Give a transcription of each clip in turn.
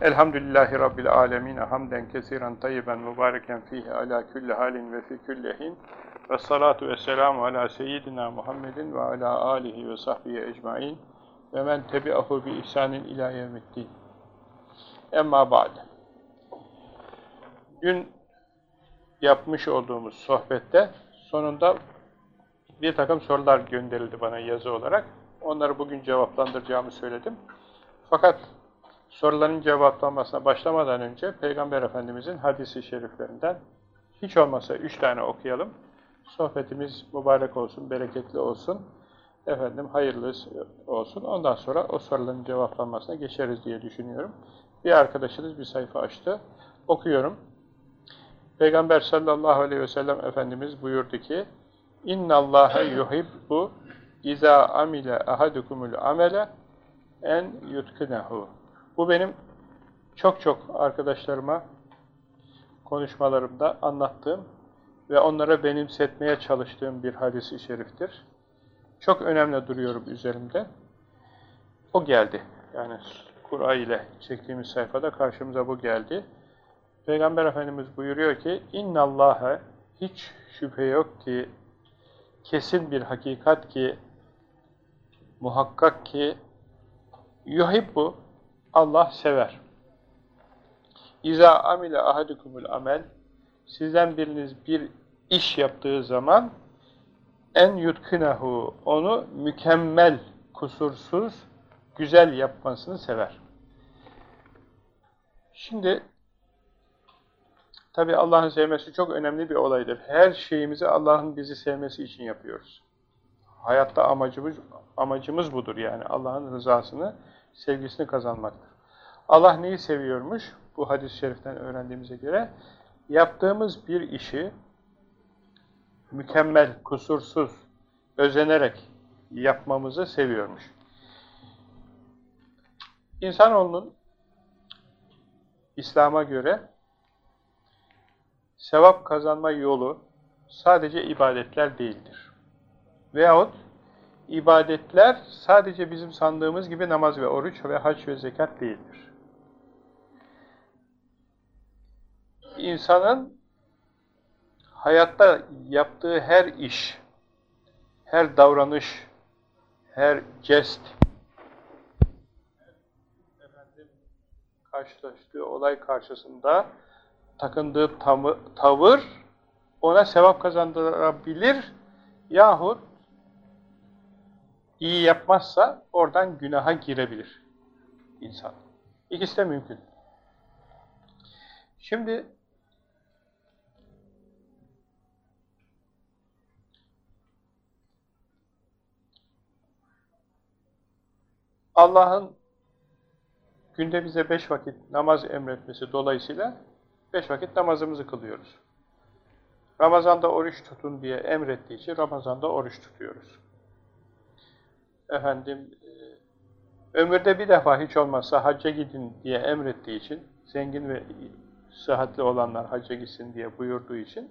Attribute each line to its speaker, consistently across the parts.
Speaker 1: Elhamdülillahi Rabbil alemin. Hamden kesiren tayyiben mübareken fihi ala külli halin ve fi külli hin. Ve salatu ve selamu ala seyyidina Muhammedin ve ala alihi ve sahbihi ecmain. Ve men tebi'ahu bi ihsanin ila yevmiddin. Emma ba'd. Dün yapmış olduğumuz sohbette sonunda bir takım sorular gönderildi bana yazı olarak. Onları bugün cevaplandıracağımı söyledim. Fakat soruların cevaplanmasına başlamadan önce Peygamber Efendimizin hadisi şeriflerinden hiç olmasa üç tane okuyalım. Sohbetimiz mübarek olsun, bereketli olsun. Efendim hayırlı olsun. Ondan sonra o soruların cevaplanmasına geçeriz diye düşünüyorum. Bir arkadaşınız bir sayfa açtı. Okuyorum. Peygamber sallallahu aleyhi ve sellem Efendimiz buyurdu ki İnna Allaha yuhibbu iza amile ahadukumul amele en yutkinehu. Bu benim çok çok arkadaşlarıma konuşmalarımda anlattığım ve onlara benimsetmeye çalıştığım bir hadisi şeriftir. Çok önemli duruyorum üzerimde. O geldi. Yani Kur'a ile çektiğimiz sayfada karşımıza bu geldi. Peygamber Efendimiz buyuruyor ki Allaha hiç şüphe yok ki kesin bir hakikat ki muhakkak ki yuhibbu Allah sever. İza amile ahadukumul amel sizden biriniz bir iş yaptığı zaman en yutkinehu onu mükemmel, kusursuz, güzel yapmasını sever. Şimdi tabi Allah'ın sevmesi çok önemli bir olaydır. Her şeyimizi Allah'ın bizi sevmesi için yapıyoruz. Hayatta amacımız amacımız budur yani Allah'ın rızasını, sevgisini kazanmaktır. Allah neyi seviyormuş? Bu hadis-i şeriften öğrendiğimize göre yaptığımız bir işi mükemmel, kusursuz, özenerek yapmamızı seviyormuş. İnsanoğlunun İslam'a göre sevap kazanma yolu sadece ibadetler değildir. Veyahut ibadetler sadece bizim sandığımız gibi namaz ve oruç ve hac ve zekat değildir. İnsanın hayatta yaptığı her iş, her davranış, her jest, karşılaştığı olay karşısında takındığı tavır ona sevap kazandırabilir yahut iyi yapmazsa oradan günaha girebilir insan. İkisi de mümkün. Şimdi Allah'ın günde bize beş vakit namaz emretmesi dolayısıyla beş vakit namazımızı kılıyoruz. Ramazanda oruç tutun diye emrettiği için Ramazanda oruç tutuyoruz. Efendim, e, ömürde bir defa hiç olmazsa hacca gidin diye emrettiği için, zengin ve sıhhatli olanlar hacca gitsin diye buyurduğu için,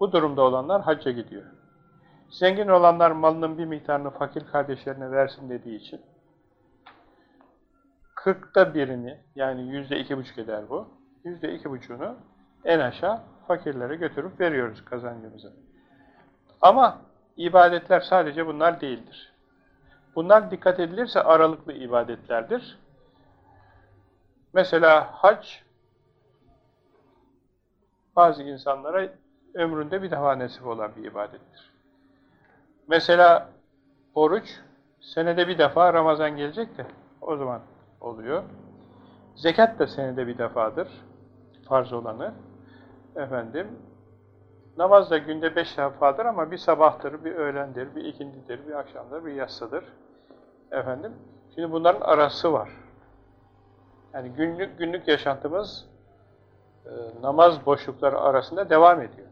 Speaker 1: bu durumda olanlar hacca gidiyor. Zengin olanlar malının bir miktarını fakir kardeşlerine versin dediği için, kırkta birini, yani yüzde iki buçuk eder bu, yüzde iki buçuğunu en aşağı fakirlere götürüp veriyoruz kazancımızı. Ama ibadetler sadece bunlar değildir. Bunlar dikkat edilirse aralıklı ibadetlerdir. Mesela hac bazı insanlara ömründe bir defa nasip olan bir ibadettir. Mesela oruç senede bir defa Ramazan gelecek de o zaman oluyor. Zekat da senede bir defadır. Farz olanı. Efendim, namaz da günde beş defadır ama bir sabahtır, bir öğlendir, bir ikindidir, bir akşamdır, bir yatsıdır. Efendim, şimdi bunların arası var. Yani günlük günlük yaşantımız e, namaz boşlukları arasında devam ediyor.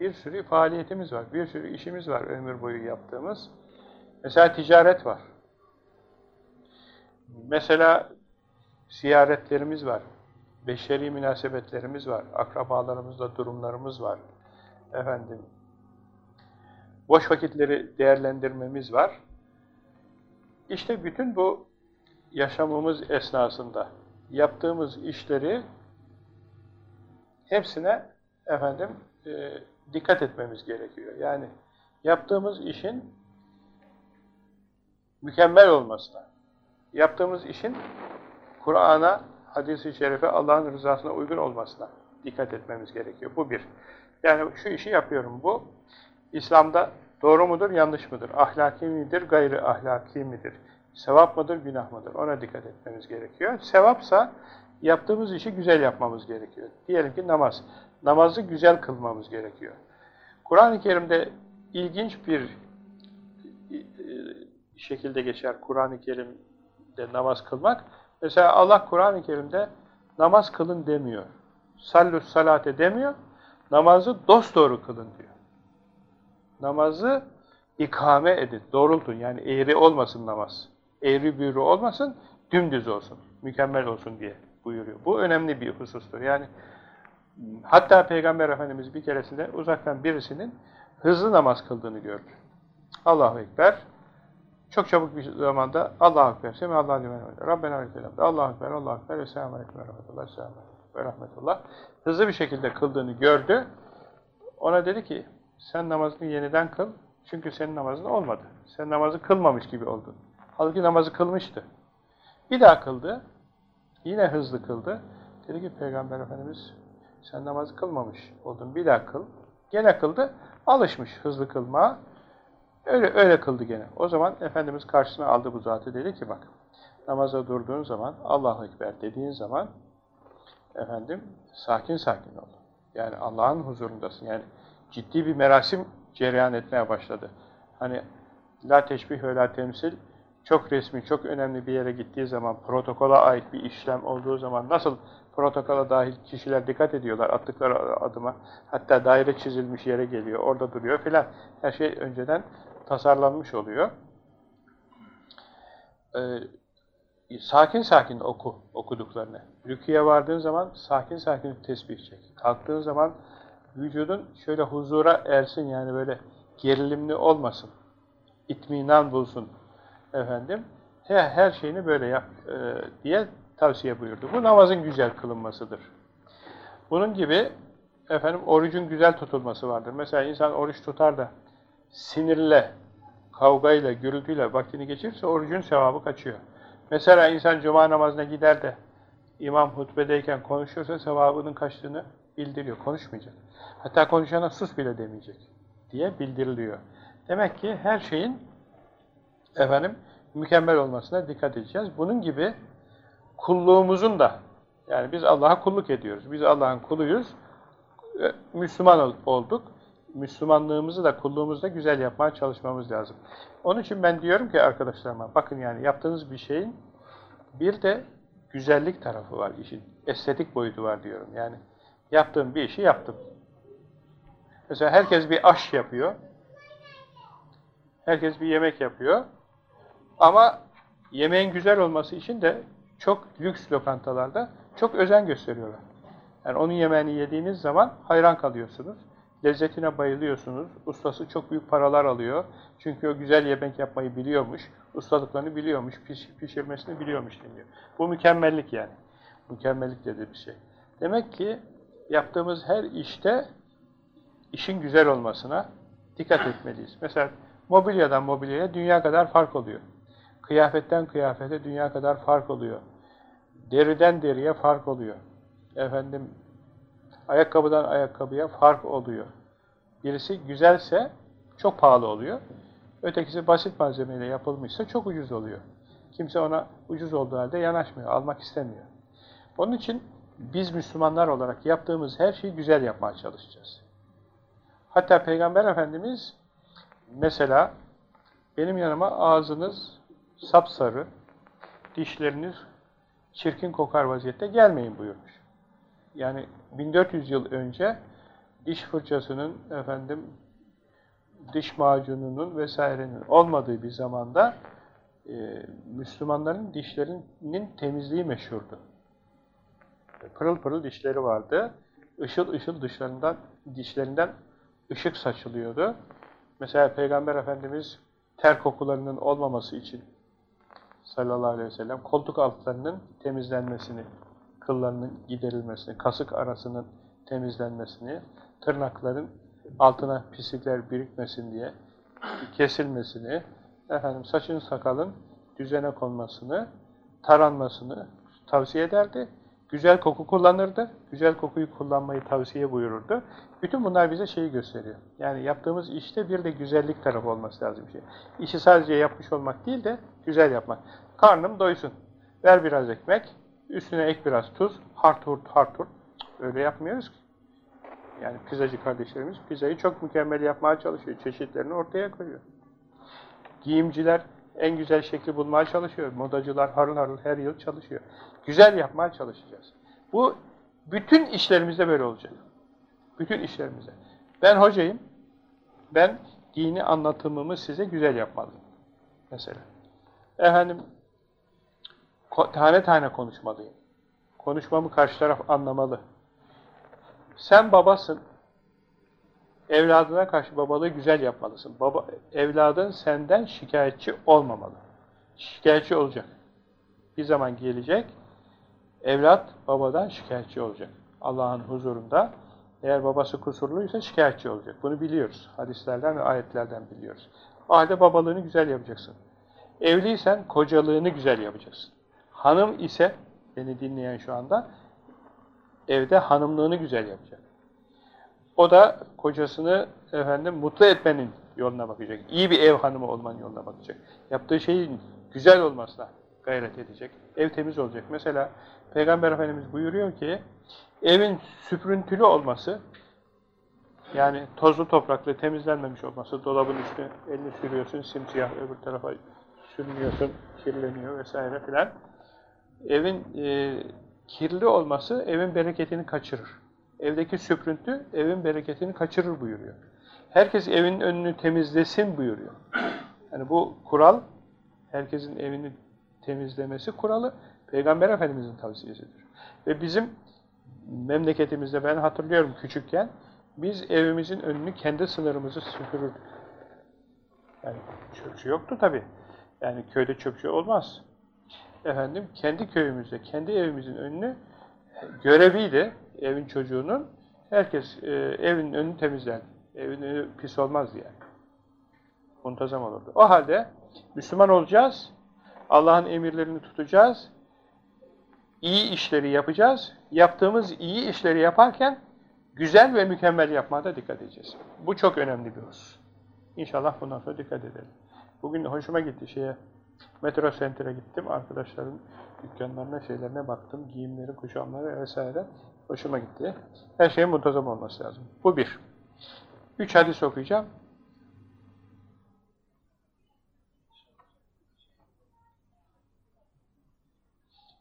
Speaker 1: Bir sürü faaliyetimiz var, bir sürü işimiz var ömür boyu yaptığımız. Mesela ticaret var. Mesela ziyaretlerimiz var. Beşeri münasebetlerimiz var. Akrabalarımızla durumlarımız var. Efendim, boş vakitleri değerlendirmemiz var. İşte bütün bu yaşamımız esnasında yaptığımız işleri hepsine efendim e, dikkat etmemiz gerekiyor. Yani yaptığımız işin mükemmel olmasına, yaptığımız işin Kur'an'a, hadis-i şerife, Allah'ın rızasına uygun olmasına dikkat etmemiz gerekiyor. Bu bir. Yani şu işi yapıyorum. Bu İslam'da doğru mudur, yanlış mıdır? Ahlaki midir, gayri ahlaki midir? Sevap mıdır, günah mıdır? Ona dikkat etmemiz gerekiyor. Sevapsa yaptığımız işi güzel yapmamız gerekiyor. Diyelim ki namaz. Namazı güzel kılmamız gerekiyor. Kur'an-ı Kerim'de ilginç bir e, şekilde geçer Kur'an-ı Kerim'de namaz kılmak. Mesela Allah Kur'an-ı Kerim'de namaz kılın demiyor. Sallus salate demiyor. Namazı dosdoğru kılın diyor. Namazı ikame edin, doğrultun. Yani eğri olmasın namaz. Eğri büğrü olmasın, dümdüz olsun, mükemmel olsun diye buyuruyor. Bu önemli bir husustur. Yani hatta Peygamber Efendimiz bir keresinde uzaktan birisinin hızlı namaz kıldığını gördü. Allahu Ekber. Çok çabuk bir zamanda Allahu Ekber. Semi Allahu limen Rabbena ve selam. Allahu Ekber, Allahu Ekber. Esselamu Aleyküm ve Rahmetullah. Rahmetullah. Hızlı bir şekilde kıldığını gördü. Ona dedi ki sen namazını yeniden kıl. Çünkü senin namazın olmadı. Sen namazı kılmamış gibi oldun. Halbuki namazı kılmıştı. Bir daha kıldı. Yine hızlı kıldı. Dedi ki Peygamber Efendimiz sen namazı kılmamış oldun. Bir daha kıl. Gene kıldı. Alışmış hızlı kılmaya. Öyle, öyle kıldı gene. O zaman Efendimiz karşısına aldı bu zatı. Dedi ki bak namaza durduğun zaman Allahu Ekber dediğin zaman efendim sakin sakin ol. Yani Allah'ın huzurundasın. Yani ciddi bir merasim cereyan etmeye başladı. Hani la teşbih ve la temsil çok resmi, çok önemli bir yere gittiği zaman, protokola ait bir işlem olduğu zaman nasıl protokola dahil kişiler dikkat ediyorlar attıkları adıma. Hatta daire çizilmiş yere geliyor, orada duruyor filan. Her şey önceden tasarlanmış oluyor. Ee, sakin sakin oku okuduklarını. Rüküye vardığın zaman sakin sakin tesbih çek. Kalktığın zaman vücudun şöyle huzura ersin yani böyle gerilimli olmasın. İtminan bulsun efendim. Her, her şeyini böyle yap e, diye tavsiye buyurdu. Bu namazın güzel kılınmasıdır. Bunun gibi efendim orucun güzel tutulması vardır. Mesela insan oruç tutar da sinirle, kavgayla, gürültüyle vaktini geçirirse orucun sevabı kaçıyor. Mesela insan cuma namazına gider de imam hutbedeyken konuşursa sevabının kaçtığını bildiriyor. Konuşmayacak. Hatta konuşana sus bile demeyecek diye bildiriliyor. Demek ki her şeyin efendim mükemmel olmasına dikkat edeceğiz. Bunun gibi kulluğumuzun da yani biz Allah'a kulluk ediyoruz. Biz Allah'ın kuluyuz. E, Müslüman olduk. Müslümanlığımızı da kulluğumuzu da güzel yapmaya çalışmamız lazım. Onun için ben diyorum ki arkadaşlarıma bakın yani yaptığınız bir şeyin bir de güzellik tarafı var işin. Estetik boyutu var diyorum. Yani yaptığım bir işi yaptım. Mesela herkes bir aş yapıyor. Herkes bir yemek yapıyor. Ama yemeğin güzel olması için de çok lüks lokantalarda çok özen gösteriyorlar. Yani onun yemeğini yediğiniz zaman hayran kalıyorsunuz. Lezzetine bayılıyorsunuz. Ustası çok büyük paralar alıyor. Çünkü o güzel yemek yapmayı biliyormuş. Ustalıklarını biliyormuş. Piş, pişirmesini biliyormuş deniyor. Bu mükemmellik yani. Mükemmellik dediği bir şey. Demek ki yaptığımız her işte işin güzel olmasına dikkat etmeliyiz. Mesela mobilyadan mobilyaya dünya kadar fark oluyor. Kıyafetten kıyafete dünya kadar fark oluyor. Deriden deriye fark oluyor. Efendim, ayakkabıdan ayakkabıya fark oluyor. Birisi güzelse çok pahalı oluyor. Ötekisi basit malzemeyle yapılmışsa çok ucuz oluyor. Kimse ona ucuz olduğu halde yanaşmıyor, almak istemiyor. Onun için biz Müslümanlar olarak yaptığımız her şeyi güzel yapmaya çalışacağız. Hatta Peygamber Efendimiz mesela benim yanıma ağzınız sapsarı, dişleriniz çirkin kokar vaziyette gelmeyin buyurmuş. Yani 1400 yıl önce diş fırçasının, efendim diş macununun vesairenin olmadığı bir zamanda e, Müslümanların dişlerinin temizliği meşhurdu. Pırıl pırıl dişleri vardı. Işıl ışıl dışlarından, dişlerinden ışık saçılıyordu. Mesela Peygamber Efendimiz ter kokularının olmaması için sallallahu aleyhi ve sellem koltuk altlarının temizlenmesini, kıllarının giderilmesini, kasık arasının temizlenmesini, tırnakların altına pislikler birikmesin diye kesilmesini, efendim saçın sakalın düzene konmasını, taranmasını tavsiye ederdi. Güzel koku kullanırdı. Güzel kokuyu kullanmayı tavsiye buyururdu. Bütün bunlar bize şeyi gösteriyor. Yani yaptığımız işte bir de güzellik tarafı olması lazım. Şey. İşi sadece yapmış olmak değil de güzel yapmak. Karnım doysun. Ver biraz ekmek, üstüne ek biraz tuz, hart hurt hart hurt. Öyle yapmıyoruz ki. Yani pizzacı kardeşlerimiz pizzayı çok mükemmel yapmaya çalışıyor. Çeşitlerini ortaya koyuyor. Giyimciler en güzel şekli bulmaya çalışıyor. Modacılar harıl harıl her yıl çalışıyor. Güzel yapmaya çalışacağız. Bu bütün işlerimizde böyle olacak. Bütün işlerimizde. Ben hocayım. Ben dini anlatımımı size güzel yapmalıyım. Mesela. Efendim tane tane konuşmalıyım. Konuşmamı karşı taraf anlamalı. Sen babasın. Evladına karşı babalığı güzel yapmalısın. Baba, evladın senden şikayetçi olmamalı. Şikayetçi olacak. Bir zaman gelecek, evlat babadan şikayetçi olacak. Allah'ın huzurunda eğer babası kusurluysa şikayetçi olacak. Bunu biliyoruz. Hadislerden ve ayetlerden biliyoruz. O halde babalığını güzel yapacaksın. Evliysen kocalığını güzel yapacaksın. Hanım ise, beni dinleyen şu anda, evde hanımlığını güzel yapacak. O da kocasını efendim mutlu etmenin yoluna bakacak. İyi bir ev hanımı olmanın yoluna bakacak. Yaptığı şeyin güzel olmasına gayret edecek. Ev temiz olacak. Mesela Peygamber Efendimiz buyuruyor ki evin süprüntülü olması yani tozlu topraklı temizlenmemiş olması, dolabın üstüne elini sürüyorsun, simsiyah öbür tarafa sürmüyorsun, kirleniyor vesaire filan. Evin e, kirli olması evin bereketini kaçırır. Evdeki süprüntü evin bereketini kaçırır buyuruyor. Herkes evin önünü temizlesin buyuruyor. Yani bu kural, herkesin evini temizlemesi kuralı Peygamber Efendimiz'in tavsiyesidir. Ve bizim memleketimizde ben hatırlıyorum küçükken biz evimizin önünü kendi sınırımızı süpürürdük. Yani çöpçü yoktu tabi. Yani köyde çöpçü olmaz. Efendim kendi köyümüzde, kendi evimizin önünü göreviydi evin çocuğunun. Herkes e, evin önünü temizler. Evin önü pis olmaz yani. Muntazam olurdu. O halde Müslüman olacağız. Allah'ın emirlerini tutacağız. İyi işleri yapacağız. Yaptığımız iyi işleri yaparken güzel ve mükemmel yapmaya da dikkat edeceğiz. Bu çok önemli bir husus. İnşallah bundan sonra dikkat edelim. Bugün hoşuma gitti şeye, Metro Center'e gittim. Arkadaşların dükkanlarına, şeylerine baktım. Giyimleri, kuşamları vesaire. Hoşuma gitti. Her şeyin muntazam olması lazım. Bu bir. Üç hadis okuyacağım.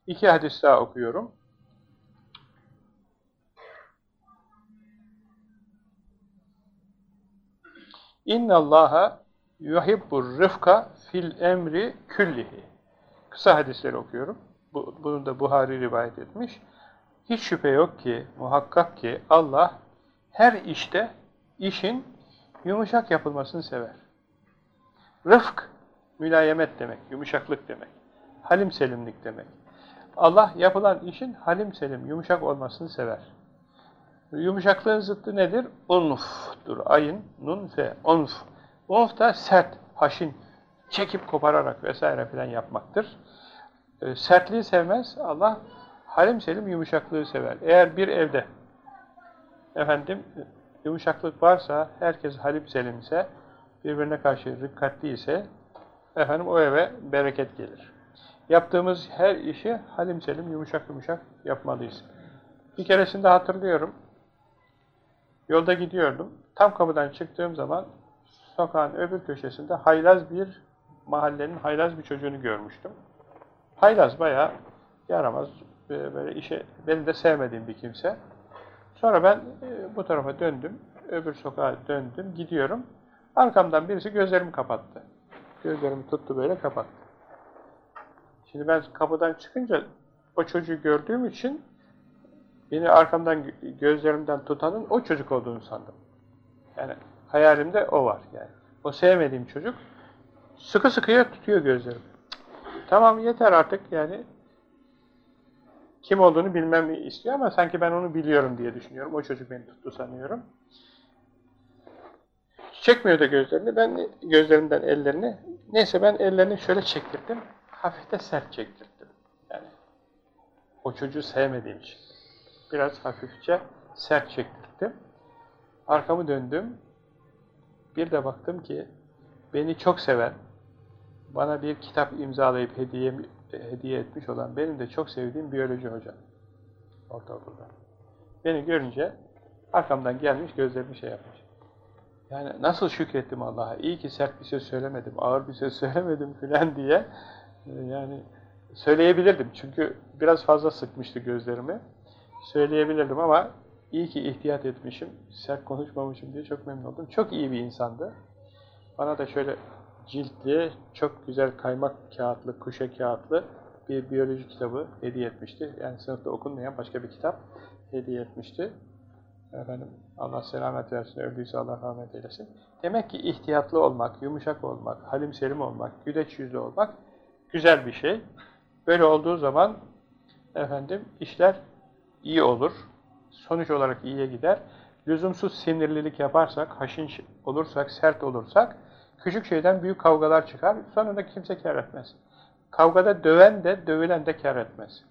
Speaker 1: İki hadis daha okuyorum. İnna Allaha yuhibbur rıfka fil emri küllihi. Kısa hadisleri okuyorum. Bu, bunu da Buhari rivayet etmiş. Hiç şüphe yok ki, muhakkak ki Allah her işte işin yumuşak yapılmasını sever. Rıfk, mülayemet demek, yumuşaklık demek. Halim selimlik demek. Allah yapılan işin halim selim, yumuşak olmasını sever. Yumuşaklığın zıttı nedir? Unf'dur. Ayın, nun, fe, unf. Unf da sert, haşin, çekip kopararak vesaire filan yapmaktır. E, sertliği sevmez. Allah halim selim yumuşaklığı sever. Eğer bir evde efendim yumuşaklık varsa, herkes halim selimse, birbirine karşı rikkatli ise efendim o eve bereket gelir. Yaptığımız her işi halim selim, yumuşak yumuşak yapmalıyız. Bir keresinde hatırlıyorum, yolda gidiyordum. Tam kapıdan çıktığım zaman sokağın öbür köşesinde haylaz bir mahallenin haylaz bir çocuğunu görmüştüm. Haylaz bayağı yaramaz, e, böyle işe, beni de sevmediğim bir kimse. Sonra ben e, bu tarafa döndüm, öbür sokağa döndüm, gidiyorum. Arkamdan birisi gözlerimi kapattı. Gözlerimi tuttu böyle kapattı. Şimdi ben kapıdan çıkınca o çocuğu gördüğüm için beni arkamdan gözlerimden tutanın o çocuk olduğunu sandım. Yani hayalimde o var yani. O sevmediğim çocuk sıkı sıkıya tutuyor gözlerimi. Tamam yeter artık yani. Kim olduğunu bilmemi istiyor ama sanki ben onu biliyorum diye düşünüyorum. O çocuk beni tuttu sanıyorum. Çekmiyor da gözlerini. Ben gözlerinden ellerini. Neyse ben ellerini şöyle çektirdim. Hafif de sert çektirdim. Yani o çocuğu sevmediğim için. Biraz hafifçe sert çektirdim. Arkamı döndüm. Bir de baktım ki beni çok seven, bana bir kitap imzalayıp hediye, hediye etmiş olan benim de çok sevdiğim biyoloji hocam. Ortaokulda. Beni görünce arkamdan gelmiş gözlerimi şey yapmış. Yani nasıl şükrettim Allah'a. İyi ki sert bir söz söylemedim, ağır bir söz söylemedim filan diye. Yani söyleyebilirdim. Çünkü biraz fazla sıkmıştı gözlerimi. Söyleyebilirdim ama iyi ki ihtiyat etmişim, sert konuşmamışım diye çok memnun oldum. Çok iyi bir insandı. Bana da şöyle ciltli, çok güzel kaymak kağıtlı, kuşe kağıtlı bir biyoloji kitabı hediye etmişti. Yani sınıfta okunmayan başka bir kitap hediye etmişti. Efendim, Allah selamet versin, öldüyse Allah rahmet eylesin. Demek ki ihtiyatlı olmak, yumuşak olmak, halim selim olmak, güleç yüzlü olmak güzel bir şey. Böyle olduğu zaman efendim işler iyi olur. Sonuç olarak iyiye gider. Lüzumsuz sinirlilik yaparsak, haşin olursak, sert olursak küçük şeyden büyük kavgalar çıkar. Sonunda kimse kar etmez. Kavgada döven de, dövülen de kar etmez.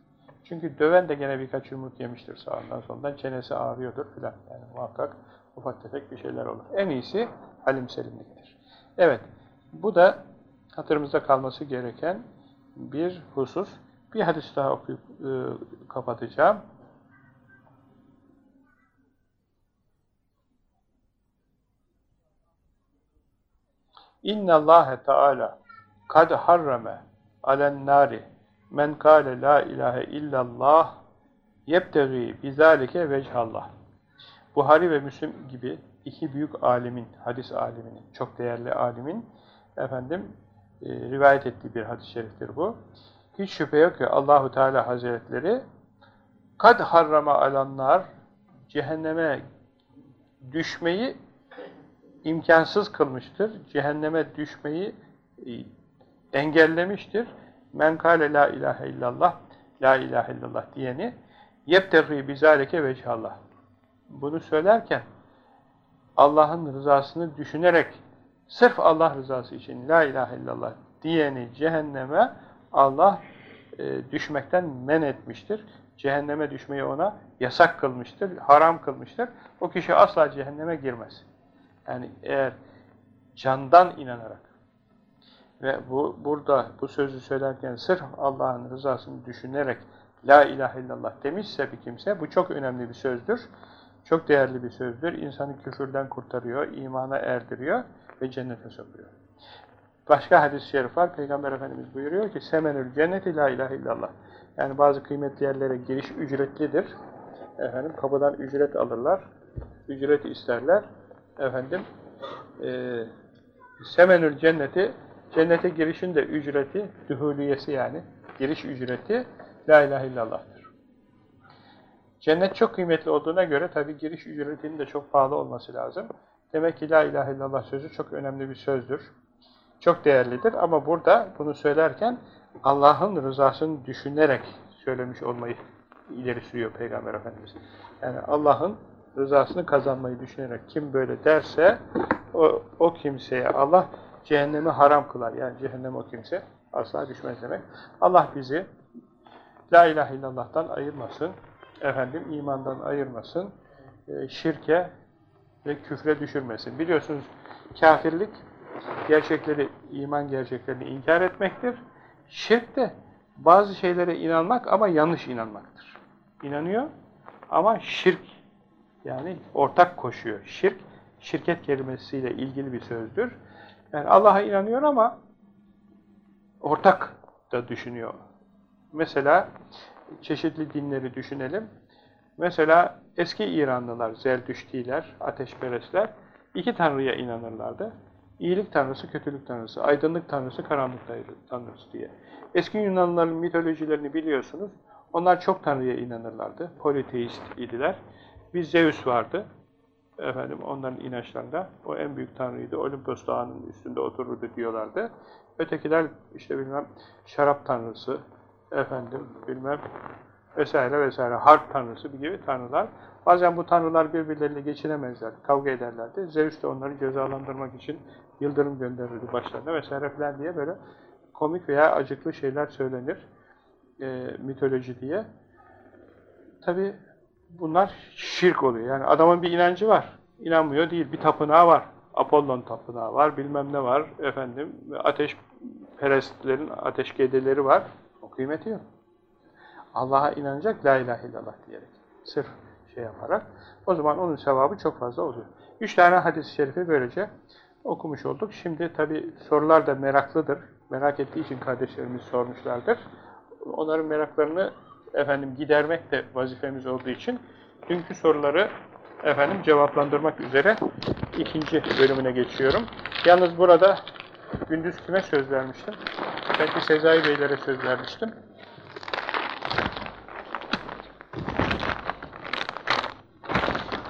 Speaker 1: Çünkü döven de gene birkaç yumruk yemiştir sağından soldan. Çenesi ağrıyordur filan. Yani muhakkak ufak tefek bir şeyler olur. En iyisi halim selimliktir. Evet, bu da hatırımızda kalması gereken bir husus. Bir hadis daha okuyup e, kapatacağım. İnna Allah Teala kad harrame alen nari men kâle la ilahe illallah yebtegi bizalike vechallah. Buhari ve Müslim gibi iki büyük alimin, hadis aliminin, çok değerli alimin efendim e, rivayet ettiği bir hadis-i şeriftir bu. Hiç şüphe yok ki Allahu Teala Hazretleri kad harrama alanlar cehenneme düşmeyi imkansız kılmıştır. Cehenneme düşmeyi e, engellemiştir. Men kâle la ilahe illallah, la ilahe illallah diyeni yebtegî bizâleke vechallah. Bunu söylerken Allah'ın rızasını düşünerek sırf Allah rızası için la ilahe illallah diyeni cehenneme Allah e, düşmekten men etmiştir. Cehenneme düşmeyi ona yasak kılmıştır, haram kılmıştır. O kişi asla cehenneme girmez. Yani eğer candan inanarak ve bu burada bu sözü söylerken sırf Allah'ın rızasını düşünerek La ilahe illallah demişse bir kimse bu çok önemli bir sözdür. Çok değerli bir sözdür. İnsanı küfürden kurtarıyor, imana erdiriyor ve cennete sokuyor. Başka hadis-i şerif var. Peygamber Efendimiz buyuruyor ki Semenül cenneti la ilahe illallah. Yani bazı kıymetli yerlere giriş ücretlidir. Efendim kapıdan ücret alırlar. Ücret isterler. Efendim e, Semenül cenneti Cennete girişin de ücreti, dühuliyesi yani, giriş ücreti La ilahe illallah'tır. Cennet çok kıymetli olduğuna göre tabi giriş ücretinin de çok pahalı olması lazım. Demek ki La ilahe illallah sözü çok önemli bir sözdür. Çok değerlidir ama burada bunu söylerken Allah'ın rızasını düşünerek söylemiş olmayı ileri sürüyor Peygamber Efendimiz. Yani Allah'ın rızasını kazanmayı düşünerek kim böyle derse o, o kimseye Allah cehennemi haram kılar. Yani cehennem o kimse asla düşmez demek. Allah bizi La ilahe illallah'tan ayırmasın. Efendim imandan ayırmasın. E, şirke ve küfre düşürmesin. Biliyorsunuz kafirlik gerçekleri, iman gerçeklerini inkar etmektir. Şirk de bazı şeylere inanmak ama yanlış inanmaktır. İnanıyor ama şirk yani ortak koşuyor. Şirk, şirket kelimesiyle ilgili bir sözdür. Yani Allah'a inanıyor ama ortak da düşünüyor. Mesela çeşitli dinleri düşünelim. Mesela eski İranlılar, Zerdüştiler, ateşperestler iki tanrıya inanırlardı. İyilik tanrısı, kötülük tanrısı, aydınlık tanrısı, karanlık tanrısı diye. Eski Yunanlıların mitolojilerini biliyorsunuz. Onlar çok tanrıya inanırlardı. Politeist idiler. Bir Zeus vardı. Efendim onların inançlarında o en büyük tanrıydı. Olimpos dağının üstünde otururdu diyorlardı. Ötekiler işte bilmem şarap tanrısı, efendim bilmem vesaire vesaire harp tanrısı gibi tanrılar. Bazen bu tanrılar birbirleriyle geçinemezler, kavga ederlerdi. Zeus de onları cezalandırmak için yıldırım gönderirdi başlarına vesaire falan diye böyle komik veya acıklı şeyler söylenir e, mitoloji diye. Tabi bunlar şirk oluyor. Yani adamın bir inancı var. İnanmıyor değil. Bir tapınağı var. Apollon tapınağı var. Bilmem ne var. Efendim ateş perestlerin ateş gedeleri var. O kıymeti yok. Allah'a inanacak la ilahe illallah diyerek. Sırf şey yaparak. O zaman onun sevabı çok fazla oluyor. Üç tane hadis-i şerifi böylece okumuş olduk. Şimdi tabi sorular da meraklıdır. Merak ettiği için kardeşlerimiz sormuşlardır. Onların meraklarını efendim gidermek de vazifemiz olduğu için dünkü soruları efendim cevaplandırmak üzere ikinci bölümüne geçiyorum. Yalnız burada gündüz kime söz vermiştim? Belki Sezai Beylere söz vermiştim.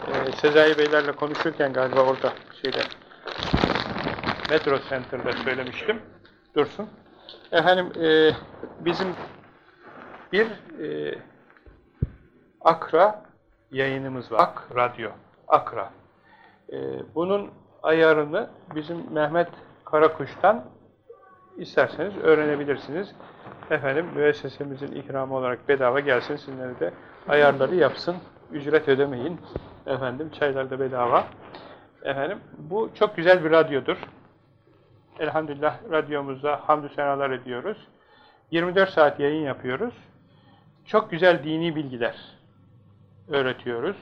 Speaker 1: Ee, Sezai Beylerle konuşurken galiba orada şeyde Metro Center'da söylemiştim. Dursun. Efendim e, bizim bir e, Akra yayınımız var. Ak Radyo. Akra. E, bunun ayarını bizim Mehmet Karakuş'tan isterseniz öğrenebilirsiniz. Efendim müessesemizin ikramı olarak bedava gelsin sizlere de ayarları yapsın. Ücret ödemeyin. Efendim çaylar da bedava. Efendim bu çok güzel bir radyodur. Elhamdülillah radyomuzda hamdü senalar ediyoruz. 24 saat yayın yapıyoruz. Çok güzel dini bilgiler öğretiyoruz.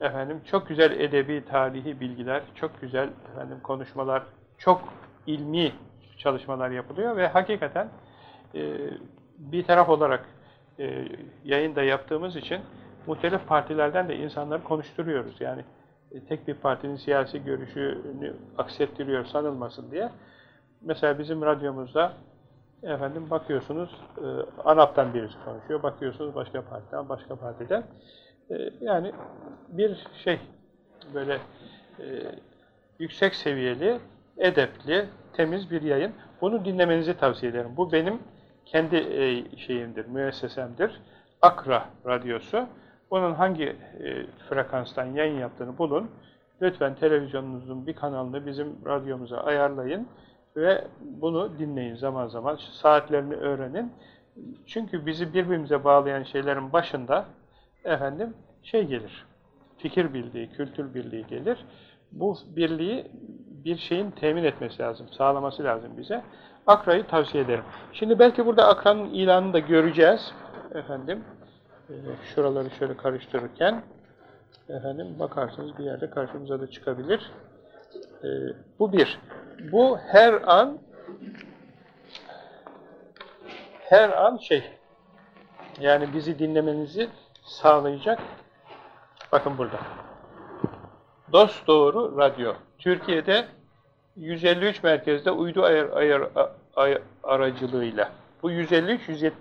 Speaker 1: Efendim çok güzel edebi, tarihi bilgiler, çok güzel efendim konuşmalar, çok ilmi çalışmalar yapılıyor ve hakikaten e, bir taraf olarak e, yayında yaptığımız için muhtelif partilerden de insanları konuşturuyoruz. Yani e, tek bir partinin siyasi görüşünü aksettiriyor sanılmasın diye. Mesela bizim radyomuzda efendim bakıyorsunuz e, ANAP'tan birisi konuşuyor, bakıyorsunuz başka partiden, başka partiden. E, yani bir şey böyle e, yüksek seviyeli, edepli, temiz bir yayın. Bunu dinlemenizi tavsiye ederim. Bu benim kendi e, şeyimdir, müessesemdir. Akra Radyosu. Bunun hangi e, frekanstan yayın yaptığını bulun. Lütfen televizyonunuzun bir kanalını bizim radyomuza ayarlayın ve bunu dinleyin zaman zaman. Saatlerini öğrenin. Çünkü bizi birbirimize bağlayan şeylerin başında efendim şey gelir. Fikir birliği, kültür birliği gelir. Bu birliği bir şeyin temin etmesi lazım, sağlaması lazım bize. Akra'yı tavsiye ederim. Şimdi belki burada Akra'nın ilanını da göreceğiz. Efendim, e, şuraları şöyle karıştırırken efendim bakarsınız bir yerde karşımıza da çıkabilir. E, bu bir. Bu her an her an şey yani bizi dinlemenizi sağlayacak bakın burada. Dost Doğru Radyo. Türkiye'de 153 merkezde uydu ayar, ayar, ayar aracılığıyla. Bu 153-170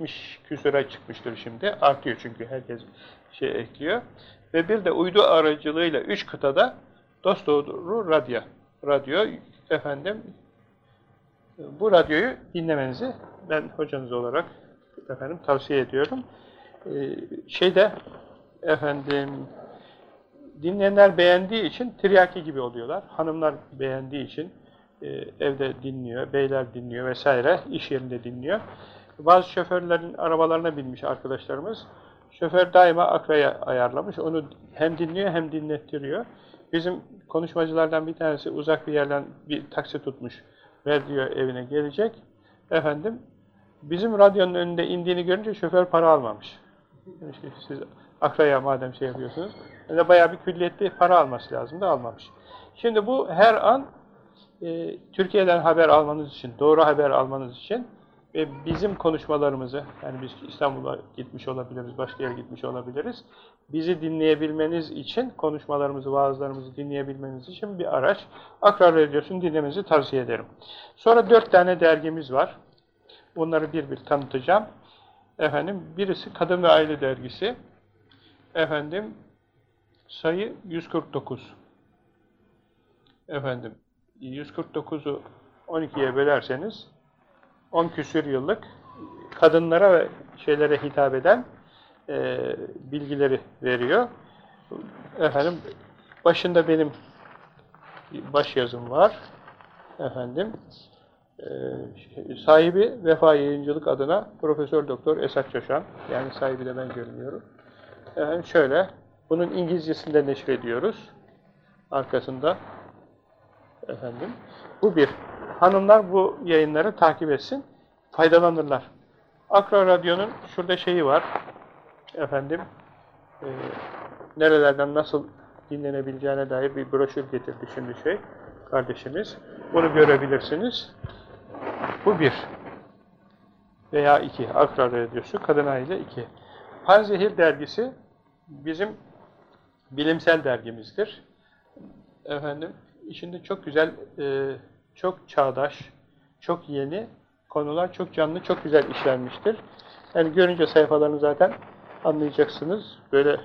Speaker 1: küsura çıkmıştır şimdi. Artıyor çünkü herkes şey ekliyor. Ve bir de uydu aracılığıyla 3 kıtada Dost Doğru Radyo. Radyo efendim bu radyoyu dinlemenizi ben hocanız olarak efendim tavsiye ediyorum. Ee, şeyde efendim dinleyenler beğendiği için tiryaki gibi oluyorlar. Hanımlar beğendiği için e, evde dinliyor, beyler dinliyor vesaire, iş yerinde dinliyor. Bazı şoförlerin arabalarına binmiş arkadaşlarımız. Şoför daima akraya ayarlamış. Onu hem dinliyor hem dinlettiriyor. Bizim konuşmacılardan bir tanesi uzak bir yerden bir taksi tutmuş. Radyo evine gelecek. Efendim, bizim radyonun önünde indiğini görünce şoför para almamış. Demiş ki siz akraya madem şey yapıyorsunuz. Yani bayağı bir külliyetli para alması lazım da almamış. Şimdi bu her an e, Türkiye'den haber almanız için, doğru haber almanız için ve bizim konuşmalarımızı, yani biz İstanbul'a gitmiş olabiliriz, başka yere gitmiş olabiliriz, bizi dinleyebilmeniz için, konuşmalarımızı, vaazlarımızı dinleyebilmeniz için bir araç. Akrar Radyosu'nu dinlemenizi tavsiye ederim. Sonra dört tane dergimiz var. Bunları bir bir tanıtacağım. Efendim, birisi Kadın ve Aile Dergisi. Efendim, sayı 149. efendim 149'u 12'ye bölerseniz 10 küsür yıllık kadınlara ve şeylere hitap eden e, bilgileri veriyor. Efendim başında benim baş yazım var. Efendim e, sahibi Vefa Yayıncılık adına Profesör Doktor Esat Coşan. Yani sahibi de ben görünüyorum. Efendim şöyle bunun İngilizcesinde neşrediyoruz. Arkasında efendim. Bu bir. Hanımlar bu yayınları takip etsin. Faydalanırlar. Akra Radyo'nun şurada şeyi var. Efendim e, nerelerden nasıl dinlenebileceğine dair bir broşür getirdi şimdi şey kardeşimiz. Bunu görebilirsiniz. Bu bir. Veya iki. Akra Radyosu Kadın Aile iki. Panzehir dergisi bizim bilimsel dergimizdir. Efendim, içinde çok güzel, e, çok çağdaş, çok yeni konular, çok canlı, çok güzel işlenmiştir. Yani görünce sayfalarını zaten anlayacaksınız. Böyle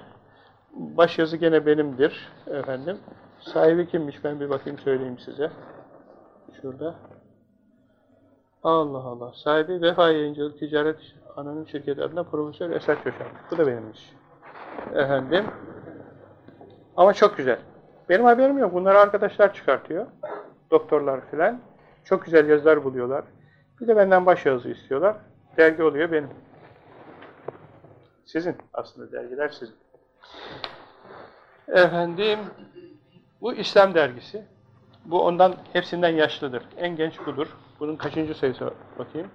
Speaker 1: başyazı gene benimdir efendim. Sahibi kimmiş ben bir bakayım söyleyeyim size. Şurada. Allah Allah. Sahibi Vefa Yayıncılık Ticaret Anonim Şirketi adına Profesör Esat Köşen. Bu da benimmiş. Efendim. Ama çok güzel. Benim haberim yok. Bunları arkadaşlar çıkartıyor. Doktorlar filan. Çok güzel yazılar buluyorlar. Bir de benden baş yazı istiyorlar. Dergi oluyor benim. Sizin aslında dergiler sizin. Efendim, bu İslam dergisi. Bu ondan hepsinden yaşlıdır. En genç budur. Bunun kaçıncı sayısı bakayım.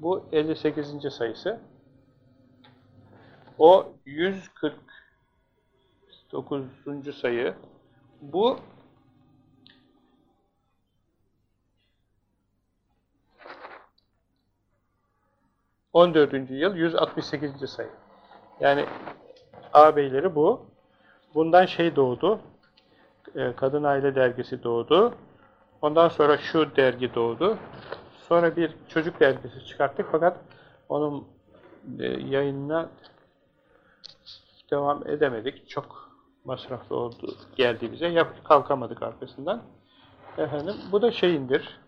Speaker 1: Bu 58. sayısı. O 149. sayı. Bu On dördüncü yıl 168. sayı. Yani ağabeyleri bu. Bundan şey doğdu. Kadın Aile Dergisi doğdu. Ondan sonra şu dergi doğdu. Sonra bir çocuk dergisi çıkarttık fakat onun yayınına devam edemedik. Çok masraflı oldu, geldi bize. Yap, kalkamadık arkasından. Efendim, bu da şeyindir.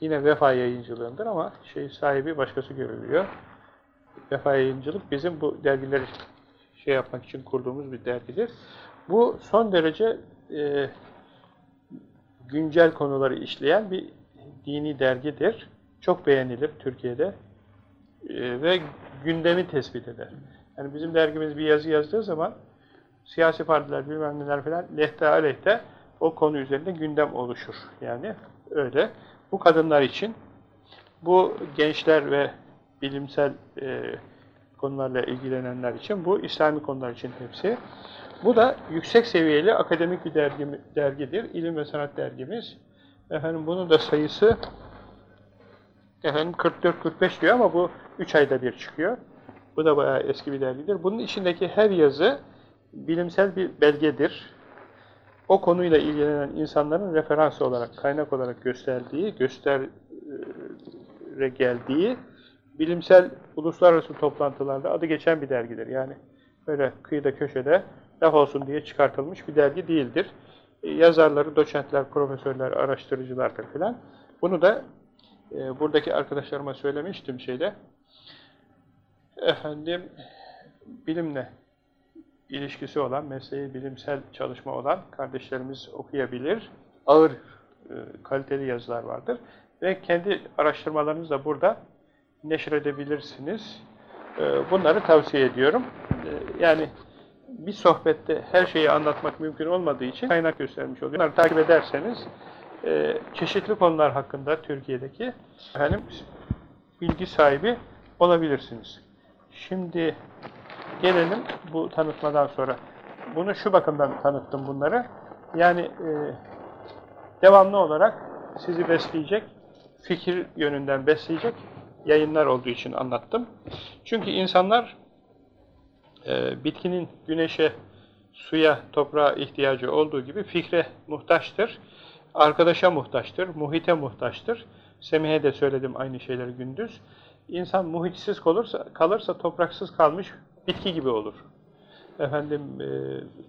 Speaker 1: Yine Vefa Yayıncılığındır ama şey sahibi başkası görülüyor. Vefa Yayıncılık bizim bu dergileri şey yapmak için kurduğumuz bir dergidir. Bu son derece e, güncel konuları işleyen bir dini dergidir. Çok beğenilir Türkiye'de e, ve gündemi tespit eder. Yani bizim dergimiz bir yazı yazdığı zaman siyasi partiler bilmem neler falan lehte aleyhte o konu üzerinde gündem oluşur. Yani öyle. Bu kadınlar için, bu gençler ve bilimsel e, konularla ilgilenenler için, bu İslami konular için hepsi. Bu da yüksek seviyeli akademik bir dergi, dergidir. İlim ve sanat dergimiz. Efendim bunun da sayısı efendim 44-45 diyor ama bu 3 ayda bir çıkıyor. Bu da bayağı eski bir dergidir. Bunun içindeki her yazı bilimsel bir belgedir. O konuyla ilgilenen insanların referans olarak, kaynak olarak gösterdiği, göstere geldiği bilimsel uluslararası toplantılarda adı geçen bir dergidir. Yani böyle kıyıda köşede laf olsun diye çıkartılmış bir dergi değildir. Yazarları, doçentler, profesörler, araştırıcılardır filan. Bunu da e, buradaki arkadaşlarıma söylemiştim şeyde. Efendim, bilimle ilişkisi olan, mesleği bilimsel çalışma olan kardeşlerimiz okuyabilir. Ağır, e, kaliteli yazılar vardır. Ve kendi araştırmalarınızı da burada neşredebilirsiniz. E, bunları tavsiye ediyorum. E, yani bir sohbette her şeyi anlatmak mümkün olmadığı için kaynak göstermiş oluyor. Bunları takip ederseniz e, çeşitli konular hakkında Türkiye'deki efendim, bilgi sahibi olabilirsiniz. Şimdi gelelim bu tanıtmadan sonra. Bunu şu bakımdan tanıttım bunları. Yani e, devamlı olarak sizi besleyecek, fikir yönünden besleyecek yayınlar olduğu için anlattım. Çünkü insanlar e, bitkinin güneşe, suya, toprağa ihtiyacı olduğu gibi fikre muhtaçtır. Arkadaşa muhtaçtır, muhite muhtaçtır. Semih'e de söyledim aynı şeyleri gündüz. İnsan muhitsiz kalırsa, kalırsa topraksız kalmış bitki gibi olur. efendim e,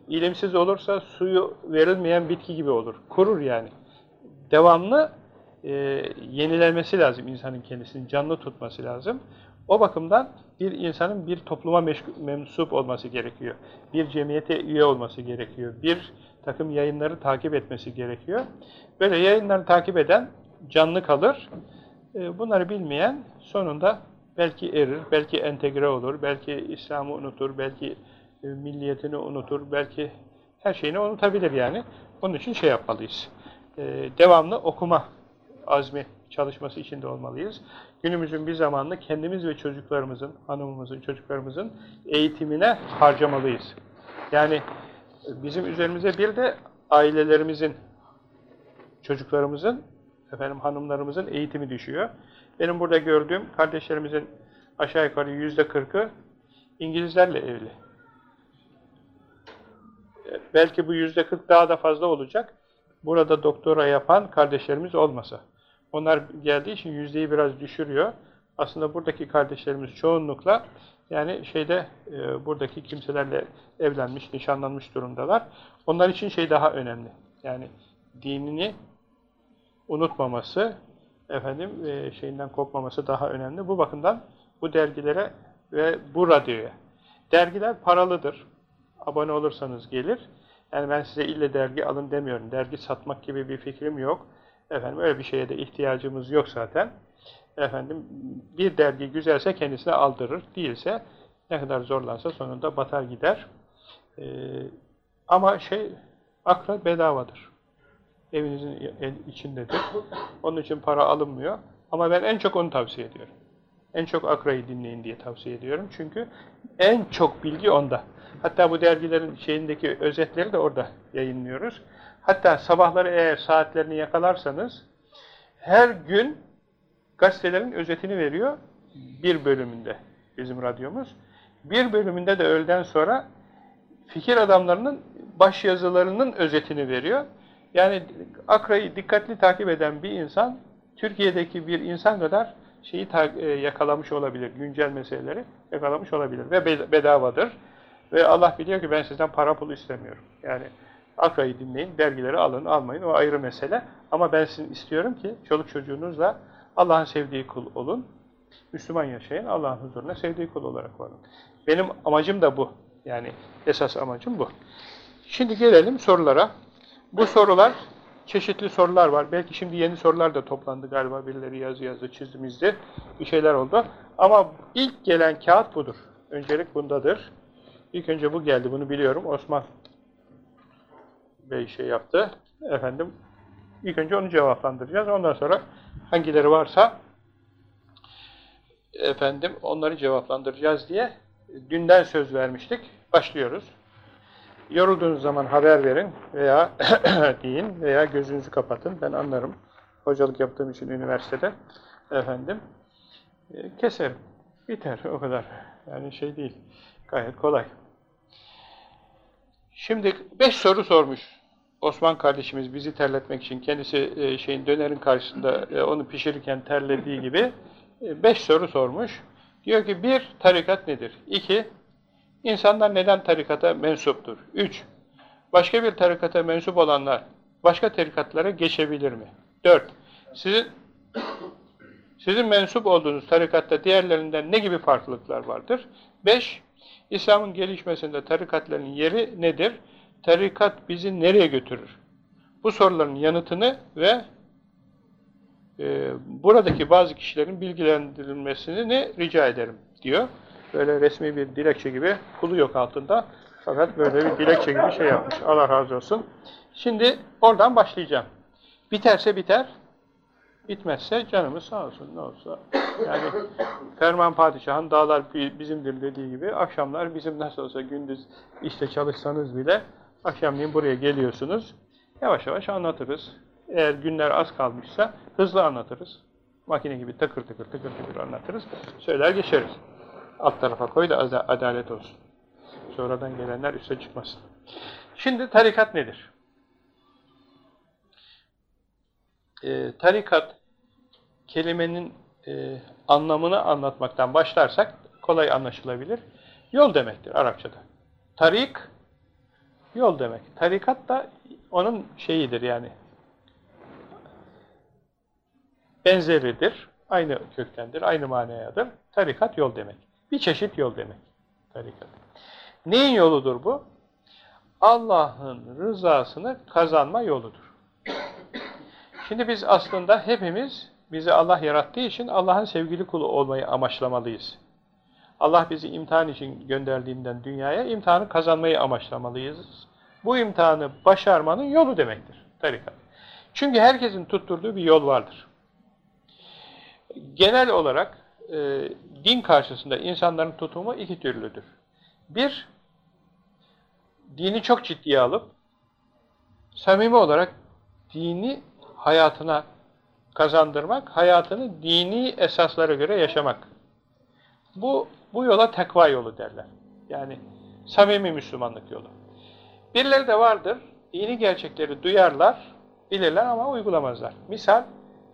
Speaker 1: ilimsiz olursa suyu verilmeyen bitki gibi olur. Kurur yani. Devamlı e, yenilenmesi lazım insanın kendisini canlı tutması lazım. O bakımdan bir insanın bir topluma mensup olması gerekiyor. Bir cemiyete üye olması gerekiyor. Bir takım yayınları takip etmesi gerekiyor. Böyle yayınları takip eden canlı kalır. E, bunları bilmeyen sonunda belki erir, belki entegre olur, belki İslam'ı unutur, belki e, milliyetini unutur, belki her şeyini unutabilir yani. Onun için şey yapmalıyız. E, devamlı okuma azmi çalışması içinde olmalıyız. Günümüzün bir zamanını kendimiz ve çocuklarımızın, hanımımızın, çocuklarımızın eğitimine harcamalıyız. Yani bizim üzerimize bir de ailelerimizin, çocuklarımızın, efendim hanımlarımızın eğitimi düşüyor. Benim burada gördüğüm kardeşlerimizin aşağı yukarı yüzde kırkı İngilizlerle evli. Belki bu yüzde kırk daha da fazla olacak. Burada doktora yapan kardeşlerimiz olmasa. Onlar geldiği için yüzdeyi biraz düşürüyor. Aslında buradaki kardeşlerimiz çoğunlukla yani şeyde e, buradaki kimselerle evlenmiş, nişanlanmış durumdalar. Onlar için şey daha önemli. Yani dinini unutmaması, efendim e, şeyinden kopmaması daha önemli. Bu bakımdan bu dergilere ve bu radyoya. Dergiler paralıdır. Abone olursanız gelir. Yani ben size ille dergi alın demiyorum. Dergi satmak gibi bir fikrim yok. Efendim öyle bir şeye de ihtiyacımız yok zaten. Efendim bir dergi güzelse kendisine aldırır. Değilse ne kadar zorlansa sonunda batar gider. Ee, ama şey akra bedavadır. Evinizin içindedir. Onun için para alınmıyor. Ama ben en çok onu tavsiye ediyorum. En çok Akra'yı dinleyin diye tavsiye ediyorum. Çünkü en çok bilgi onda. Hatta bu dergilerin şeyindeki özetleri de orada yayınlıyoruz. Hatta sabahları eğer saatlerini yakalarsanız her gün gazetelerin özetini veriyor bir bölümünde bizim radyomuz. Bir bölümünde de öğleden sonra fikir adamlarının baş yazılarının özetini veriyor. Yani Akra'yı dikkatli takip eden bir insan Türkiye'deki bir insan kadar şeyi e, yakalamış olabilir, güncel meseleleri yakalamış olabilir ve bedavadır. Ve Allah biliyor ki ben sizden para pul istemiyorum. Yani Akra'yı dinleyin, dergileri alın, almayın o ayrı mesele. Ama ben sizin istiyorum ki çoluk çocuğunuzla Allah'ın sevdiği kul olun. Müslüman yaşayın, Allah'ın huzuruna sevdiği kul olarak varın. Benim amacım da bu. Yani esas amacım bu. Şimdi gelelim sorulara. Bu sorular, çeşitli sorular var. Belki şimdi yeni sorular da toplandı galiba. Birileri yazı yazı, çizimizdi. Bir şeyler oldu. Ama ilk gelen kağıt budur. Öncelik bundadır. İlk önce bu geldi, bunu biliyorum. Osman Bey şey yaptı. Efendim, ilk önce onu cevaplandıracağız. Ondan sonra hangileri varsa efendim onları cevaplandıracağız diye dünden söz vermiştik. Başlıyoruz. Yorulduğunuz zaman haber verin veya deyin veya gözünüzü kapatın. Ben anlarım. Hocalık yaptığım için üniversitede efendim e, keserim. Biter o kadar. Yani şey değil. Gayet kolay. Şimdi beş soru sormuş Osman kardeşimiz bizi terletmek için kendisi e, şeyin dönerin karşısında e, onu pişirirken terlediği gibi e, beş soru sormuş. Diyor ki bir, tarikat nedir? İki, insanlar neden tarikata mensuptur? Üç, başka bir tarikata mensup olanlar başka tarikatlara geçebilir mi? Dört, sizin sizin mensup olduğunuz tarikatta diğerlerinden ne gibi farklılıklar vardır? Beş, İslam'ın gelişmesinde tarikatların yeri nedir? Tarikat bizi nereye götürür? Bu soruların yanıtını ve e, buradaki bazı kişilerin bilgilendirilmesini rica ederim diyor. Böyle resmi bir dilekçe gibi kulu yok altında. Fakat böyle bir dilekçe gibi şey yapmış. Allah razı olsun. Şimdi oradan başlayacağım. Biterse biter. Bitmezse canımız sağ olsun ne olsa. Yani Ferman Padişah'ın dağlar bizimdir dediği gibi akşamlar bizim nasıl olsa gündüz işte çalışsanız bile akşamleyin buraya geliyorsunuz. Yavaş yavaş anlatırız. Eğer günler az kalmışsa hızlı anlatırız. Makine gibi takır takır takır takır anlatırız. Söyler geçeriz. Alt tarafa koy da adalet olsun. Sonradan gelenler üste çıkmasın. Şimdi tarikat nedir? Ee, tarikat kelimenin e, anlamını anlatmaktan başlarsak kolay anlaşılabilir. Yol demektir Arapçada. Tarik, yol demek. Tarikat da onun şeyidir yani. Benzeridir. Aynı köktendir, aynı manayadır. Tarikat yol demek. Bir çeşit yol demek. Tarikat. Neyin yoludur bu? Allah'ın rızasını kazanma yoludur. Şimdi biz aslında hepimiz bizi Allah yarattığı için Allah'ın sevgili kulu olmayı amaçlamalıyız. Allah bizi imtihan için gönderdiğinden dünyaya imtihanı kazanmayı amaçlamalıyız. Bu imtihanı başarmanın yolu demektir tarikat. Çünkü herkesin tutturduğu bir yol vardır. Genel olarak e, din karşısında insanların tutumu iki türlüdür. Bir, dini çok ciddiye alıp samimi olarak dini hayatına kazandırmak, hayatını dini esaslara göre yaşamak. Bu, bu yola tekva yolu derler. Yani samimi Müslümanlık yolu. Birileri de vardır, dini gerçekleri duyarlar, bilirler ama uygulamazlar. Misal,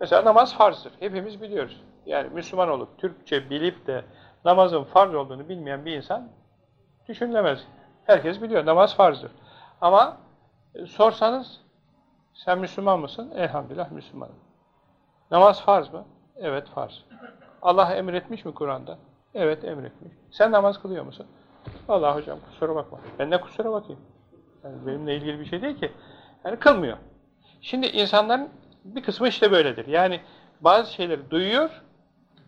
Speaker 1: mesela namaz farzdır. Hepimiz biliyoruz. Yani Müslüman olup, Türkçe bilip de namazın farz olduğunu bilmeyen bir insan düşünülemez. Herkes biliyor, namaz farzdır. Ama e, sorsanız, sen Müslüman mısın? Elhamdülillah Müslümanım. Namaz farz mı? Evet farz. Allah emretmiş mi Kur'an'da? Evet emretmiş. Sen namaz kılıyor musun? Allah hocam kusura bakma. Ben ne kusura bakayım? Yani benimle ilgili bir şey değil ki. Yani kılmıyor. Şimdi insanların bir kısmı işte böyledir. Yani bazı şeyleri duyuyor,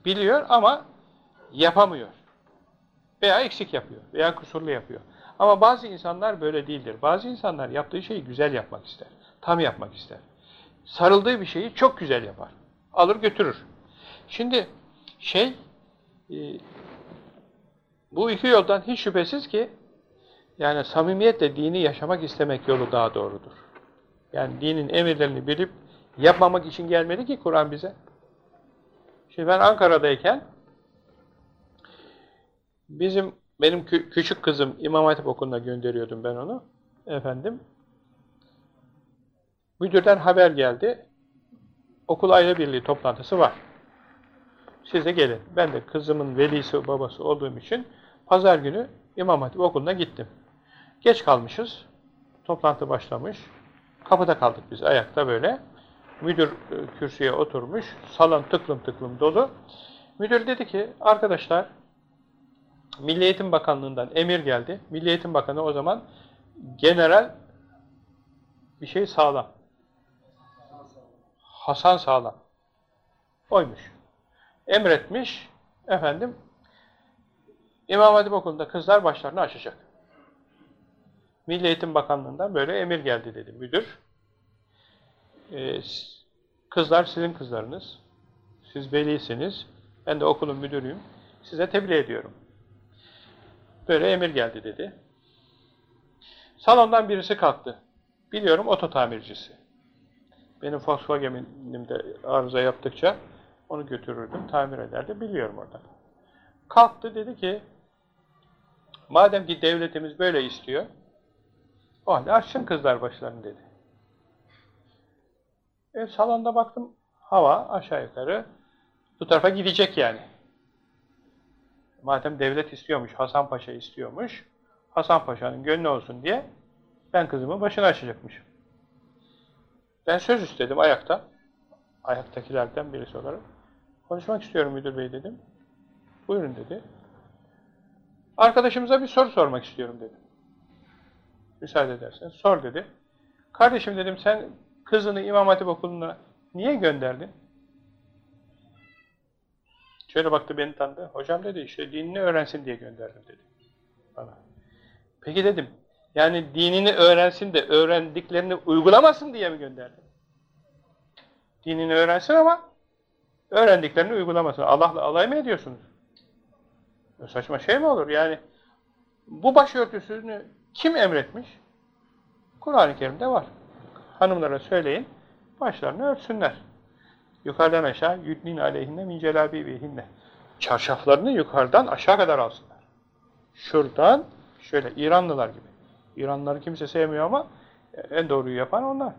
Speaker 1: biliyor ama yapamıyor. Veya eksik yapıyor. Veya kusurlu yapıyor. Ama bazı insanlar böyle değildir. Bazı insanlar yaptığı şeyi güzel yapmak ister. Tam yapmak ister. Sarıldığı bir şeyi çok güzel yapar. Alır götürür. Şimdi şey e, bu iki yoldan hiç şüphesiz ki yani samimiyetle dini yaşamak istemek yolu daha doğrudur. Yani dinin emirlerini bilip yapmamak için gelmedi ki Kur'an bize. Şimdi ben Ankara'dayken bizim benim kü küçük kızım İmam Hatip Okulu'na gönderiyordum ben onu. Efendim. Müdürden haber geldi. Okul aile birliği toplantısı var. Siz de gelin. Ben de kızımın velisi babası olduğum için pazar günü İmam Hatip Okulu'na gittim. Geç kalmışız. Toplantı başlamış. Kapıda kaldık biz ayakta böyle. Müdür e, kürsüye oturmuş. Salon tıklım tıklım dolu. Müdür dedi ki arkadaşlar Milli Eğitim Bakanlığı'ndan emir geldi. Milli Eğitim Bakanı o zaman general bir şey sağlam. Hasan Sağlam. Oymuş. Emretmiş. Efendim İmam Hatip Okulu'nda kızlar başlarını açacak. Milli Eğitim Bakanlığı'ndan böyle emir geldi dedi müdür. Ee, kızlar sizin kızlarınız. Siz velisiniz. Ben de okulun müdürüyüm. Size tebliğ ediyorum. Böyle emir geldi dedi. Salondan birisi kalktı. Biliyorum oto tamircisi. Benim Volkswagen'imde arıza yaptıkça onu götürürdüm, tamir ederdi. Biliyorum orada. Kalktı dedi ki madem ki devletimiz böyle istiyor o halde açsın kızlar başlarını dedi. E, salonda baktım hava aşağı yukarı bu tarafa gidecek yani. Madem devlet istiyormuş, Hasan Paşa istiyormuş, Hasan Paşa'nın gönlü olsun diye ben kızımı başına açacakmışım. Ben söz istedim ayakta. Ayaktakilerden birisi olarak. Konuşmak istiyorum müdür bey dedim. Buyurun dedi. Arkadaşımıza bir soru sormak istiyorum dedim. Müsaade edersen. Sor dedi. Kardeşim dedim sen kızını İmam Hatip Okulu'na niye gönderdin? Şöyle baktı beni tanıdı. Hocam dedi işte dinini öğrensin diye gönderdim dedi. Bana. Peki dedim yani dinini öğrensin de öğrendiklerini uygulamasın diye mi gönderdin? Dinini öğrensin ama öğrendiklerini uygulamasın. Allah'la alay mı ediyorsunuz? Saçma şey mi olur? Yani bu başörtüsünü kim emretmiş? Kur'an-ı Kerim'de var. Hanımlara söyleyin, başlarını örtsünler. Yukarıdan aşağı, yudnin aleyhinne min celabibihinne. Çarşaflarını yukarıdan aşağı kadar alsınlar. Şuradan, şöyle İranlılar gibi. İranlıları kimse sevmiyor ama en doğruyu yapan onlar.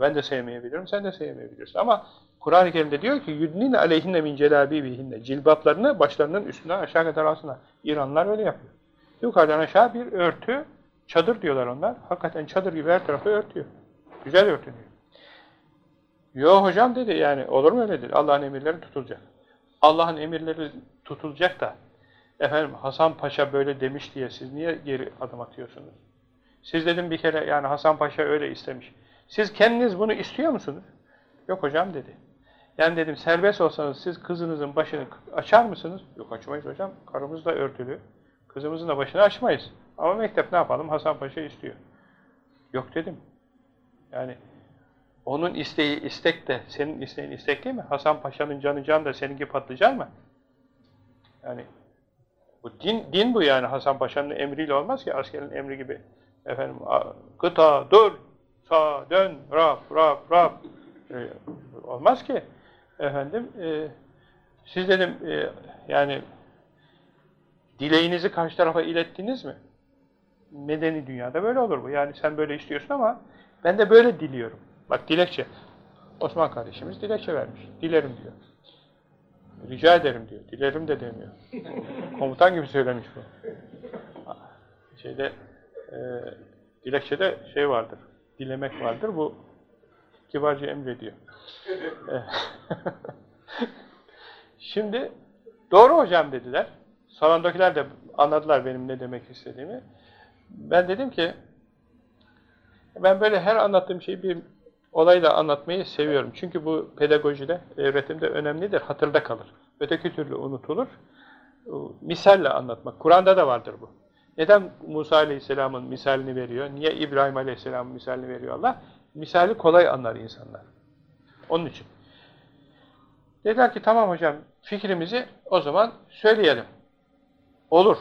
Speaker 1: Ben de sevmeyebilirim, sen de sevmeyebilirsin. Ama Kur'an-ı Kerim'de diyor ki yudnin aleyhinne min celabibihinne. Cilbaplarını başlarının üstünden aşağı kadar alsınlar. İranlılar öyle yapıyor. Yukarıdan aşağı bir örtü, çadır diyorlar onlar. Hakikaten çadır gibi her tarafı örtüyor. Güzel örtünüyor. Yo hocam dedi yani olur mu öyle dedi. Allah'ın emirleri tutulacak. Allah'ın emirleri tutulacak da efendim Hasan Paşa böyle demiş diye siz niye geri adım atıyorsunuz? Siz dedim bir kere yani Hasan Paşa öyle istemiş. Siz kendiniz bunu istiyor musunuz? Yok hocam dedi. Yani dedim serbest olsanız siz kızınızın başını açar mısınız? Yok açmayız hocam. Karımız da örtülü. Kızımızın da başını açmayız. Ama mektep ne yapalım? Hasan Paşa istiyor. Yok dedim. Yani onun isteği istek de senin isteğin istek değil mi? Hasan Paşa'nın canı can da seninki patlayacak mı? Yani bu din, din bu yani Hasan Paşa'nın emriyle olmaz ki askerin emri gibi. Efendim kıta dur, sağ dön, rap rap rap. Ee, olmaz ki. Efendim e, siz dedim e, yani dileğinizi karşı tarafa ilettiniz mi? Medeni dünyada böyle olur bu. Yani sen böyle istiyorsun ama ben de böyle diliyorum. Bak dilekçe. Osman kardeşimiz dilekçe vermiş. Dilerim diyor. Rica ederim diyor. Dilerim de demiyor. Komutan gibi söylemiş bu. Şeyde e, dilekçede şey vardır. Dilemek vardır. Bu kibarca emrediyor. Şimdi doğru hocam dediler. Salondakiler de anladılar benim ne demek istediğimi. Ben dedim ki ben böyle her anlattığım şeyi bir olayla anlatmayı seviyorum. Çünkü bu pedagojide, öğretimde önemlidir. Hatırda kalır. Öteki türlü unutulur. Misalle anlatmak. Kur'an'da da vardır bu. Neden Musa Aleyhisselam'ın misalini veriyor? Niye İbrahim Aleyhisselam'ın misalini veriyor Allah? Misali kolay anlar insanlar. Onun için. Dediler ki tamam hocam fikrimizi o zaman söyleyelim. Olur.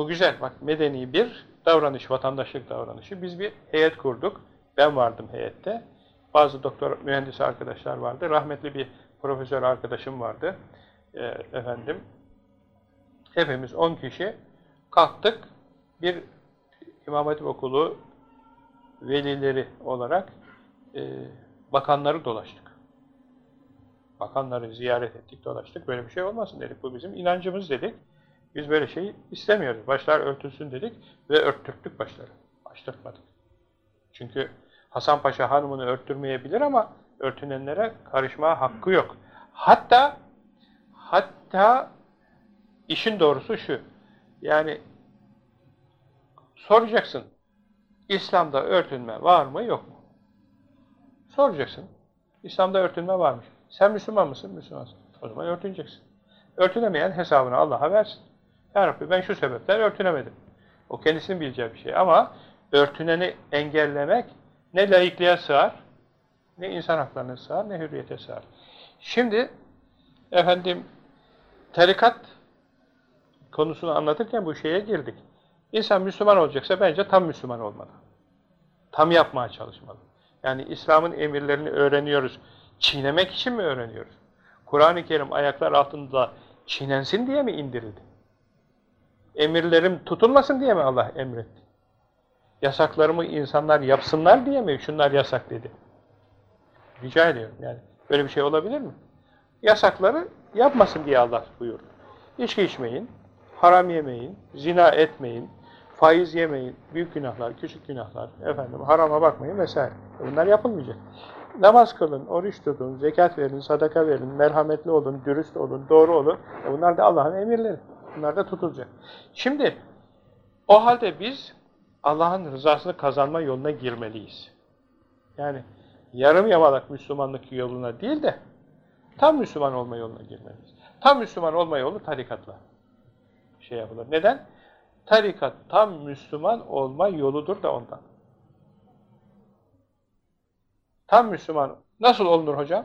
Speaker 1: Bu güzel. Bak medeni bir davranış, vatandaşlık davranışı. Biz bir heyet kurduk. Ben vardım heyette. Bazı doktor, mühendis arkadaşlar vardı. Rahmetli bir profesör arkadaşım vardı. E, efendim. Hepimiz 10 kişi kalktık. Bir İmam Hatip Okulu velileri olarak e, bakanları dolaştık. Bakanları ziyaret ettik, dolaştık. Böyle bir şey olmasın dedik. Bu bizim inancımız dedik. Biz böyle şey istemiyoruz. Başlar örtülsün dedik ve örttürttük başları. Açtırtmadık. Çünkü Hasan Paşa hanımını örttürmeyebilir ama örtünenlere karışma hakkı yok. Hatta hatta işin doğrusu şu. Yani soracaksın. İslam'da örtünme var mı yok mu? Soracaksın. İslam'da örtünme varmış. Sen Müslüman mısın? Müslümansın. O zaman örtüneceksin. Örtünemeyen hesabını Allah'a versin. Ya Rabbi ben şu sebepten örtünemedim. O kendisinin bileceği bir şey. Ama örtüneni engellemek ne laikliğe sığar, ne insan haklarına sığar, ne hürriyete sığar. Şimdi efendim tarikat konusunu anlatırken bu şeye girdik. İnsan Müslüman olacaksa bence tam Müslüman olmalı. Tam yapmaya çalışmalı. Yani İslam'ın emirlerini öğreniyoruz. Çiğnemek için mi öğreniyoruz? Kur'an-ı Kerim ayaklar altında çiğnensin diye mi indirildi? Emirlerim tutulmasın diye mi Allah emretti? Yasaklarımı insanlar yapsınlar diye mi şunlar yasak dedi? Rica ediyorum yani. Böyle bir şey olabilir mi? Yasakları yapmasın diye Allah buyurdu. İçki içmeyin, haram yemeyin, zina etmeyin, faiz yemeyin, büyük günahlar, küçük günahlar, efendim harama bakmayın vesaire. Bunlar yapılmayacak. Namaz kılın, oruç tutun, zekat verin, sadaka verin, merhametli olun, dürüst olun, doğru olun. E bunlar da Allah'ın emirleri. Bunlar da tutulacak. Şimdi o halde biz Allah'ın rızasını kazanma yoluna girmeliyiz. Yani yarım yamalak Müslümanlık yoluna değil de tam Müslüman olma yoluna girmeliyiz. Tam Müslüman olma yolu tarikatla şey yapılır. Neden? Tarikat tam Müslüman olma yoludur da ondan. Tam Müslüman nasıl olunur hocam?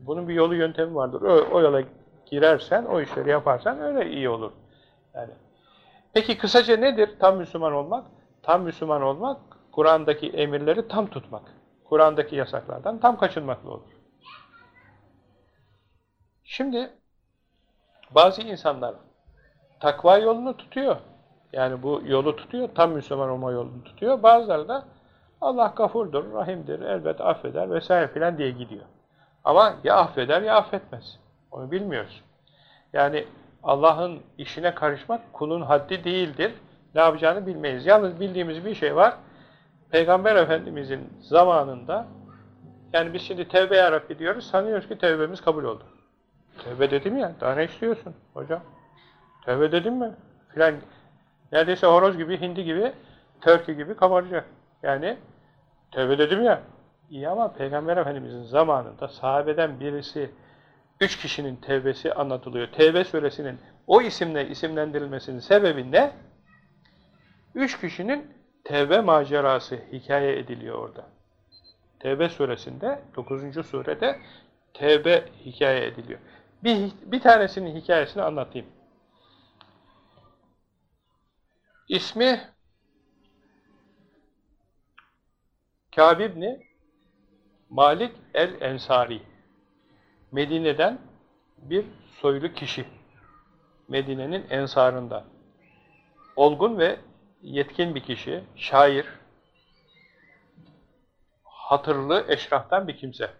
Speaker 1: Bunun bir yolu yöntemi vardır. O, o yola girersen, o işleri yaparsan öyle iyi olur. Yani. Peki kısaca nedir tam Müslüman olmak? Tam Müslüman olmak, Kur'an'daki emirleri tam tutmak. Kur'an'daki yasaklardan tam kaçınmakla olur. Şimdi bazı insanlar takva yolunu tutuyor. Yani bu yolu tutuyor, tam Müslüman olma yolunu tutuyor. Bazıları da Allah gafurdur, rahimdir, elbet affeder vesaire filan diye gidiyor. Ama ya affeder ya affetmez. Onu bilmiyoruz. Yani Allah'ın işine karışmak kulun haddi değildir. Ne yapacağını bilmeyiz. Yalnız bildiğimiz bir şey var. Peygamber Efendimizin zamanında yani biz şimdi tevbe yarabbi diyoruz. Sanıyoruz ki tevbemiz kabul oldu. Tevbe dedim ya. Daha ne istiyorsun hocam? Tevbe dedim mi? Filan neredeyse horoz gibi, hindi gibi, törkü gibi kabaracak. Yani tevbe dedim ya. İyi ama Peygamber Efendimizin zamanında sahabeden birisi üç kişinin tevbesi anlatılıyor. Tevbe suresinin o isimle isimlendirilmesinin sebebi ne? Üç kişinin tevbe macerası hikaye ediliyor orada. Tevbe suresinde, 9. surede tevbe hikaye ediliyor. Bir, bir tanesinin hikayesini anlatayım. İsmi Kâb ibni Malik el-Ensari. Medine'den bir soylu kişi. Medine'nin ensarında. Olgun ve yetkin bir kişi, şair, hatırlı eşraftan bir kimse.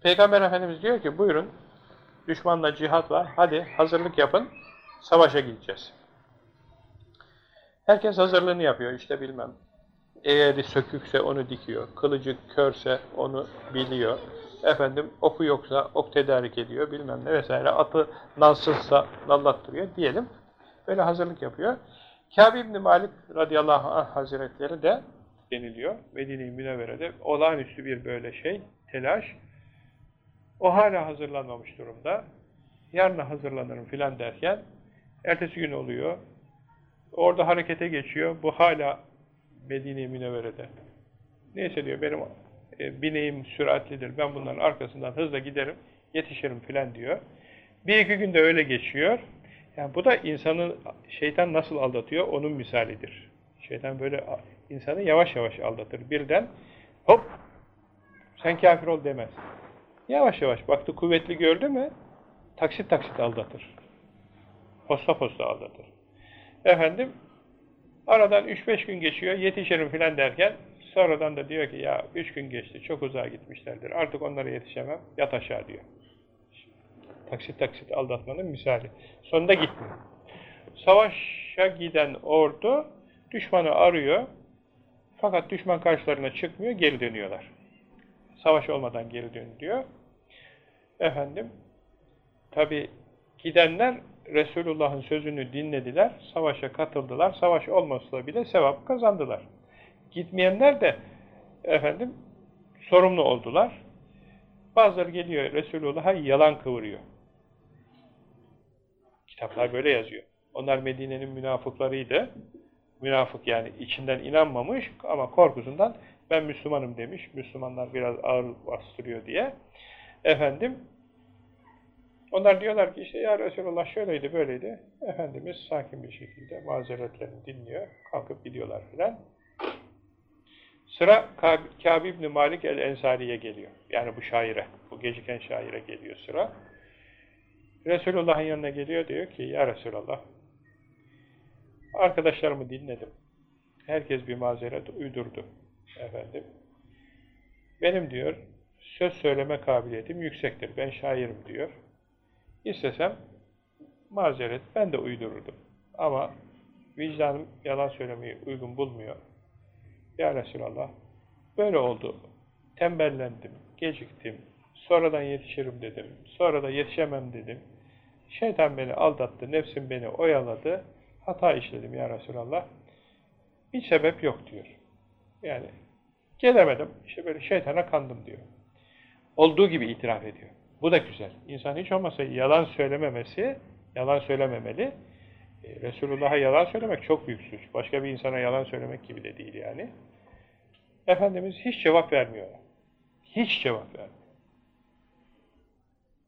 Speaker 1: Peygamber Efendimiz diyor ki buyurun düşmanla cihat var hadi hazırlık yapın savaşa gideceğiz. Herkes hazırlığını yapıyor işte bilmem. Eğeri sökükse onu dikiyor, kılıcı körse onu biliyor. Efendim oku yoksa ok tedarik ediyor bilmem ne vesaire. Atı nalsızsa nallattırıyor diyelim. Böyle hazırlık yapıyor. Kâb İbni Malik radıyallahu anh hazretleri de deniliyor. Medine-i Münevvere'de olağanüstü bir böyle şey, telaş. O hala hazırlanmamış durumda. Yarına hazırlanırım filan derken ertesi gün oluyor. Orada harekete geçiyor. Bu hala Medine-i Münevvere'de. Neyse diyor benim e, bineğim süratlidir. Ben bunların arkasından hızla giderim, yetişirim filan diyor. Bir iki günde öyle geçiyor. Yani bu da insanı şeytan nasıl aldatıyor onun misalidir. Şeytan böyle insanı yavaş yavaş aldatır. Birden hop sen kafir ol demez. Yavaş yavaş baktı kuvvetli gördü mü taksit taksit aldatır. Posta posta aldatır. Efendim aradan 3-5 gün geçiyor yetişirim filan derken sonradan da diyor ki ya 3 gün geçti çok uzağa gitmişlerdir artık onlara yetişemem yat aşağı diyor. Taksit taksit aldatmanın misali. Sonunda gitmiyor. Savaşa giden ordu düşmanı arıyor. Fakat düşman karşılarına çıkmıyor, geri dönüyorlar. Savaş olmadan geri dönüyor. Efendim, tabi gidenler Resulullah'ın sözünü dinlediler, savaşa katıldılar. Savaş olmasa bile sevap kazandılar. Gitmeyenler de efendim sorumlu oldular. Bazıları geliyor Resulullah'a yalan kıvırıyor. Kitaplar böyle yazıyor. Onlar Medine'nin münafıklarıydı. Münafık yani içinden inanmamış ama korkusundan ben Müslümanım demiş. Müslümanlar biraz ağır bastırıyor diye. Efendim onlar diyorlar ki işte ya Resulullah şöyleydi böyleydi. Efendimiz sakin bir şekilde mazeretlerini dinliyor. Kalkıp gidiyorlar filan. Sıra Kâb İbni Malik el-Ensari'ye geliyor. Yani bu şaire, bu geciken şaire geliyor sıra. Resulullah'ın yanına geliyor diyor ki ya Resulallah arkadaşlarımı dinledim. Herkes bir mazeret uydurdu. Efendim. Benim diyor söz söyleme kabiliyetim yüksektir. Ben şairim diyor. İstesem mazeret ben de uydururdum. Ama vicdanım yalan söylemeyi uygun bulmuyor. Ya Resulallah böyle oldu. Tembellendim, geciktim, sonradan yetişirim dedim, sonra da yetişemem dedim. Şeytan beni aldattı, nefsim beni oyaladı, hata işledim ya Resulallah. Bir sebep yok diyor. Yani gelemedim, işte böyle şeytana kandım diyor. Olduğu gibi itiraf ediyor. Bu da güzel. İnsan hiç olmasa yalan söylememesi, yalan söylememeli. E, Resulullah'a yalan söylemek çok büyük suç. Başka bir insana yalan söylemek gibi de değil yani. Efendimiz hiç cevap vermiyor. Hiç cevap vermiyor.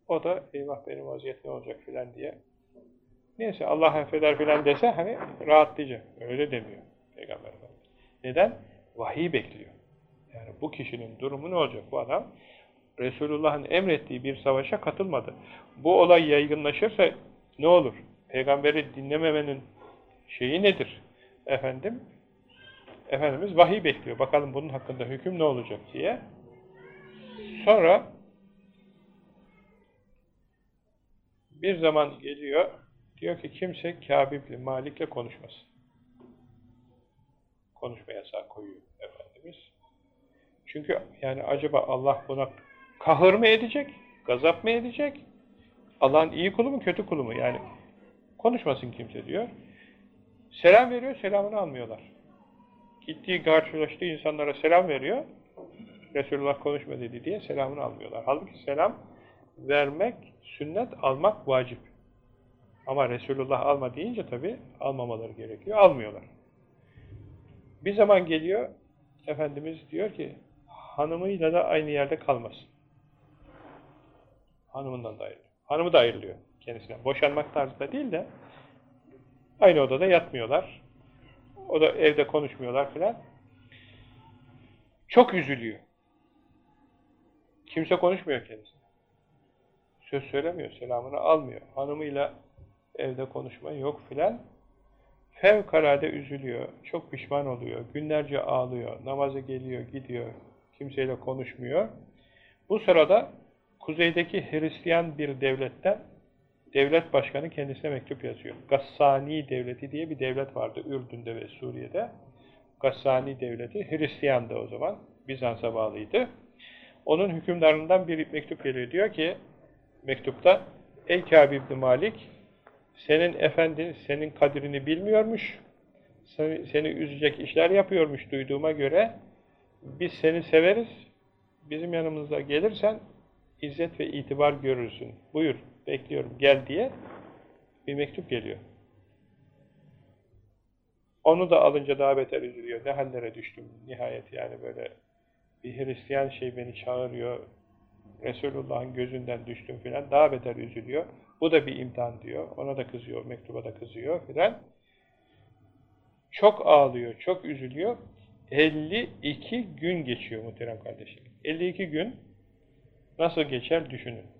Speaker 1: O da eyvah benim vaziyet ne olacak filan diye. Neyse Allah affeder filan dese hani rahatlayacak. Öyle demiyor Peygamber Efendimiz. Neden? Vahiy bekliyor. Yani bu kişinin durumu ne olacak? Bu adam Resulullah'ın emrettiği bir savaşa katılmadı. Bu olay yaygınlaşırsa ne olur? Peygamberi dinlememenin şeyi nedir? Efendim, Efendimiz vahiy bekliyor. Bakalım bunun hakkında hüküm ne olacak diye. Sonra bir zaman geliyor, Diyor ki kimse Kâb ibn Malik'le konuşmasın. Konuşma yasağı koyuyor Efendimiz. Çünkü yani acaba Allah buna kahır mı edecek, gazap mı edecek? Allah'ın iyi kulu mu, kötü kulu mu? Yani konuşmasın kimse diyor. Selam veriyor, selamını almıyorlar. Gittiği, karşılaştığı insanlara selam veriyor. Resulullah konuşma dedi diye selamını almıyorlar. Halbuki selam vermek sünnet, almak vacip. Ama Resulullah alma deyince tabi almamaları gerekiyor. Almıyorlar. Bir zaman geliyor, Efendimiz diyor ki, hanımıyla da aynı yerde kalmasın. Hanımından da ayrılıyor. Hanımı da ayrılıyor kendisine. Boşanmak tarzında değil de aynı odada yatmıyorlar. O da evde konuşmuyorlar filan. Çok üzülüyor. Kimse konuşmuyor kendisine. Söz söylemiyor, selamını almıyor. Hanımıyla evde konuşma yok filan. Fevkalade üzülüyor, çok pişman oluyor, günlerce ağlıyor, namazı geliyor, gidiyor, kimseyle konuşmuyor. Bu sırada kuzeydeki Hristiyan bir devletten devlet başkanı kendisine mektup yazıyor. Gassani devleti diye bir devlet vardı Ürdün'de ve Suriye'de. Gassani devleti Hristiyan'dı o zaman. Bizans'a bağlıydı. Onun hükümdarından bir mektup geliyor. Diyor ki mektupta Ey Kâb ibn Malik senin efendin senin kadrini bilmiyormuş. Seni, seni üzecek işler yapıyormuş duyduğuma göre biz seni severiz. Bizim yanımıza gelirsen izzet ve itibar görürsün. Buyur, bekliyorum, gel diye bir mektup geliyor. Onu da alınca daha beter üzülüyor. Ne hallere düştüm nihayet yani böyle bir Hristiyan şey beni çağırıyor. Resulullah'ın gözünden düştüm filan. Daha beter üzülüyor. Bu da bir imtihan diyor. Ona da kızıyor, mektuba da kızıyor filan. Çok ağlıyor, çok üzülüyor. 52 gün geçiyor muhterem kardeşim. 52 gün nasıl geçer düşünün.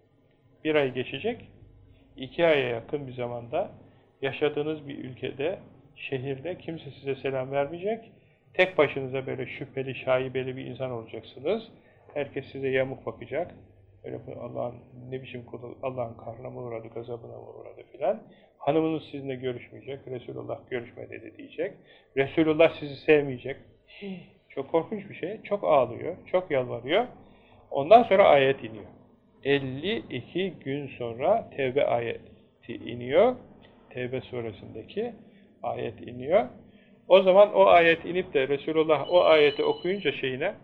Speaker 1: Bir ay geçecek, iki aya yakın bir zamanda yaşadığınız bir ülkede, şehirde kimse size selam vermeyecek. Tek başınıza böyle şüpheli, şaibeli bir insan olacaksınız. Herkes size yamuk bakacak. Öyle Allah'ın ne biçim kulu, Allah'ın kahrına mı uğradı, gazabına mı uğradı filan. Hanımınız sizinle görüşmeyecek, Resulullah görüşme dedi diyecek. Resulullah sizi sevmeyecek. Çok korkunç bir şey. Çok ağlıyor, çok yalvarıyor. Ondan sonra ayet iniyor. 52 gün sonra Tevbe ayeti iniyor. Tevbe suresindeki ayet iniyor. O zaman o ayet inip de Resulullah o ayeti okuyunca şeyine,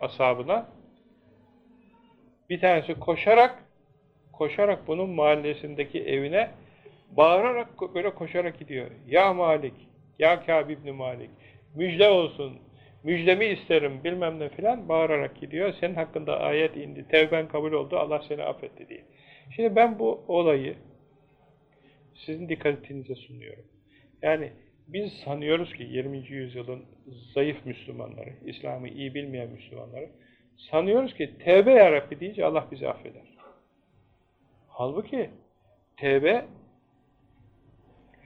Speaker 1: ashabına bir tanesi koşarak koşarak bunun mahallesindeki evine bağırarak böyle koşarak gidiyor. Ya Malik, ya Kâb ibn Malik, müjde olsun, müjdemi isterim bilmem ne filan bağırarak gidiyor. Senin hakkında ayet indi, tevben kabul oldu, Allah seni affetti diye. Şimdi ben bu olayı sizin dikkatinize sunuyorum. Yani biz sanıyoruz ki 20. yüzyılın zayıf Müslümanları, İslam'ı iyi bilmeyen Müslümanları, sanıyoruz ki tevbe yarabbi deyince Allah bizi affeder. Halbuki tevbe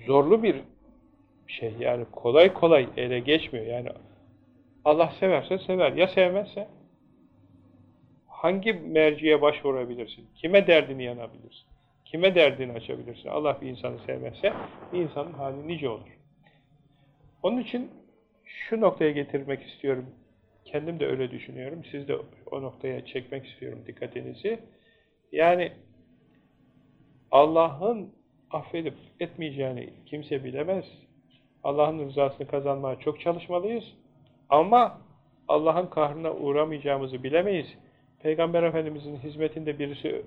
Speaker 1: zorlu bir şey yani kolay kolay ele geçmiyor. Yani Allah severse sever. Ya sevmezse? Hangi merciye başvurabilirsin? Kime derdini yanabilirsin? Kime derdini açabilirsin? Allah bir insanı sevmezse bir insanın hali nice olur. Onun için şu noktaya getirmek istiyorum. Kendim de öyle düşünüyorum. Siz de o noktaya çekmek istiyorum dikkatinizi. Yani Allah'ın affedip etmeyeceğini kimse bilemez. Allah'ın rızasını kazanmaya çok çalışmalıyız. Ama Allah'ın kahrına uğramayacağımızı bilemeyiz. Peygamber Efendimiz'in hizmetinde birisi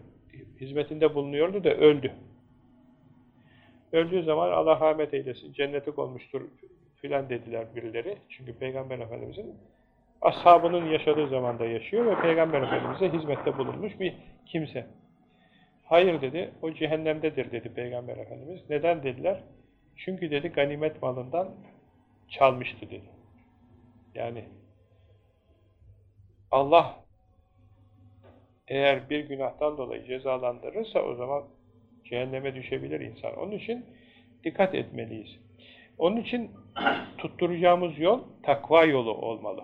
Speaker 1: hizmetinde bulunuyordu da öldü. Öldüğü zaman Allah rahmet eylesin, cenneti olmuştur filan dediler birileri. Çünkü Peygamber Efendimiz'in ashabının yaşadığı zamanda yaşıyor ve Peygamber Efendimiz'e hizmette bulunmuş bir kimse. Hayır dedi, o cehennemdedir dedi Peygamber Efendimiz. Neden dediler? Çünkü dedi ganimet malından çalmıştı dedi. Yani Allah eğer bir günahtan dolayı cezalandırırsa o zaman cehenneme düşebilir insan. Onun için dikkat etmeliyiz. Onun için tutturacağımız yol takva yolu olmalı.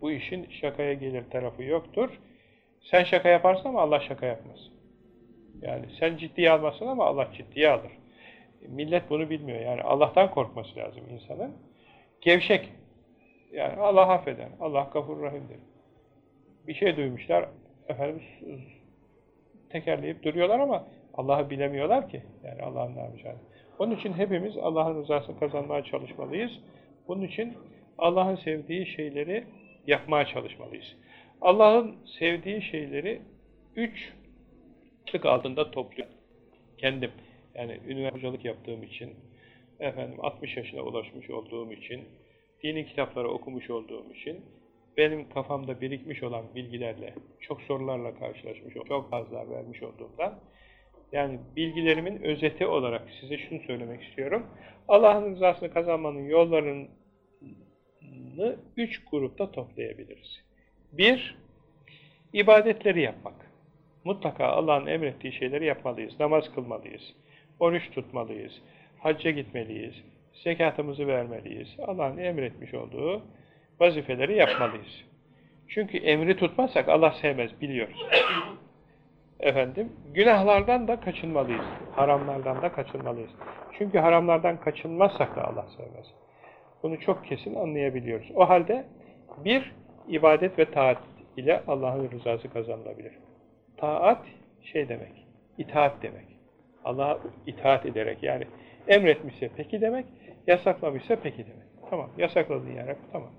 Speaker 1: Bu işin şakaya gelir tarafı yoktur. Sen şaka yaparsın ama Allah şaka yapmaz. Yani sen ciddiye almasın ama Allah ciddiye alır. millet bunu bilmiyor. Yani Allah'tan korkması lazım insanın. Gevşek. Yani Allah affeder. Allah gafur rahimdir. Bir şey duymuşlar. Efendim tekerleyip duruyorlar ama Allah'ı bilemiyorlar ki. Yani Allah'ın ne yapacağını. Onun için hepimiz Allah'ın rızasını kazanmaya çalışmalıyız. Bunun için Allah'ın sevdiği şeyleri yapmaya çalışmalıyız. Allah'ın sevdiği şeyleri üç tık altında topluyorum. Kendim. Yani üniversitelik yaptığım için, efendim 60 yaşına ulaşmış olduğum için, dini kitapları okumuş olduğum için, benim kafamda birikmiş olan bilgilerle, çok sorularla karşılaşmış, çok fazla vermiş olduğumdan, yani bilgilerimin özeti olarak size şunu söylemek istiyorum. Allah'ın rızasını kazanmanın yollarını üç grupta toplayabiliriz. Bir, ibadetleri yapmak. Mutlaka Allah'ın emrettiği şeyleri yapmalıyız. Namaz kılmalıyız. Oruç tutmalıyız. Hacca gitmeliyiz. Zekatımızı vermeliyiz. Allah'ın emretmiş olduğu vazifeleri yapmalıyız. Çünkü emri tutmazsak Allah sevmez biliyoruz. Efendim, günahlardan da kaçınmalıyız. Haramlardan da kaçınmalıyız. Çünkü haramlardan kaçınmazsak da Allah sevmez. Bunu çok kesin anlayabiliyoruz. O halde bir, ibadet ve taat ile Allah'ın rızası kazanılabilir. Taat şey demek, itaat demek. Allah'a itaat ederek yani emretmişse peki demek, yasaklamışsa peki demek. Tamam, yasakladın ya tamam.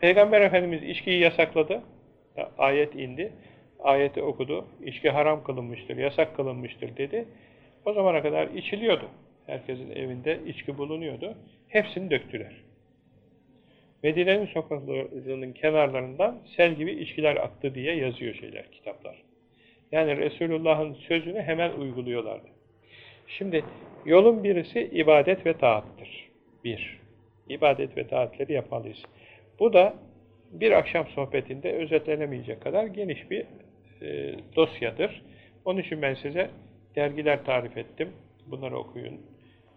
Speaker 1: Peygamber Efendimiz içkiyi yasakladı, ayet indi, ayeti okudu, içki haram kılınmıştır, yasak kılınmıştır dedi. O zamana kadar içiliyordu. Herkesin evinde içki bulunuyordu. Hepsini döktüler. Medine'nin sokaklarının kenarlarından sel gibi içkiler aktı diye yazıyor şeyler, kitaplar. Yani Resulullah'ın sözünü hemen uyguluyorlardı. Şimdi yolun birisi ibadet ve taattır. Bir, ibadet ve taatleri yapmalıyız. Bu da bir akşam sohbetinde özetlenemeyecek kadar geniş bir e, dosyadır. Onun için ben size dergiler tarif ettim. Bunları okuyun.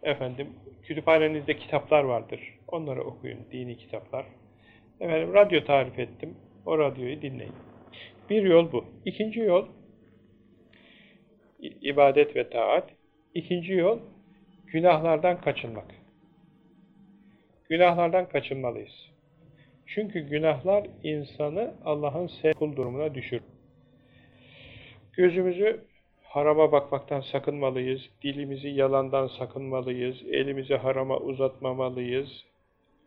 Speaker 1: Efendim, kütüphanenizde kitaplar vardır. Onları okuyun, dini kitaplar. Efendim, radyo tarif ettim. O radyoyu dinleyin. Bir yol bu. İkinci yol, ibadet ve taat. İkinci yol, günahlardan kaçınmak. Günahlardan kaçınmalıyız. Çünkü günahlar insanı Allah'ın kul durumuna düşürür. Gözümüzü harama bakmaktan sakınmalıyız, dilimizi yalandan sakınmalıyız, elimizi harama uzatmamalıyız.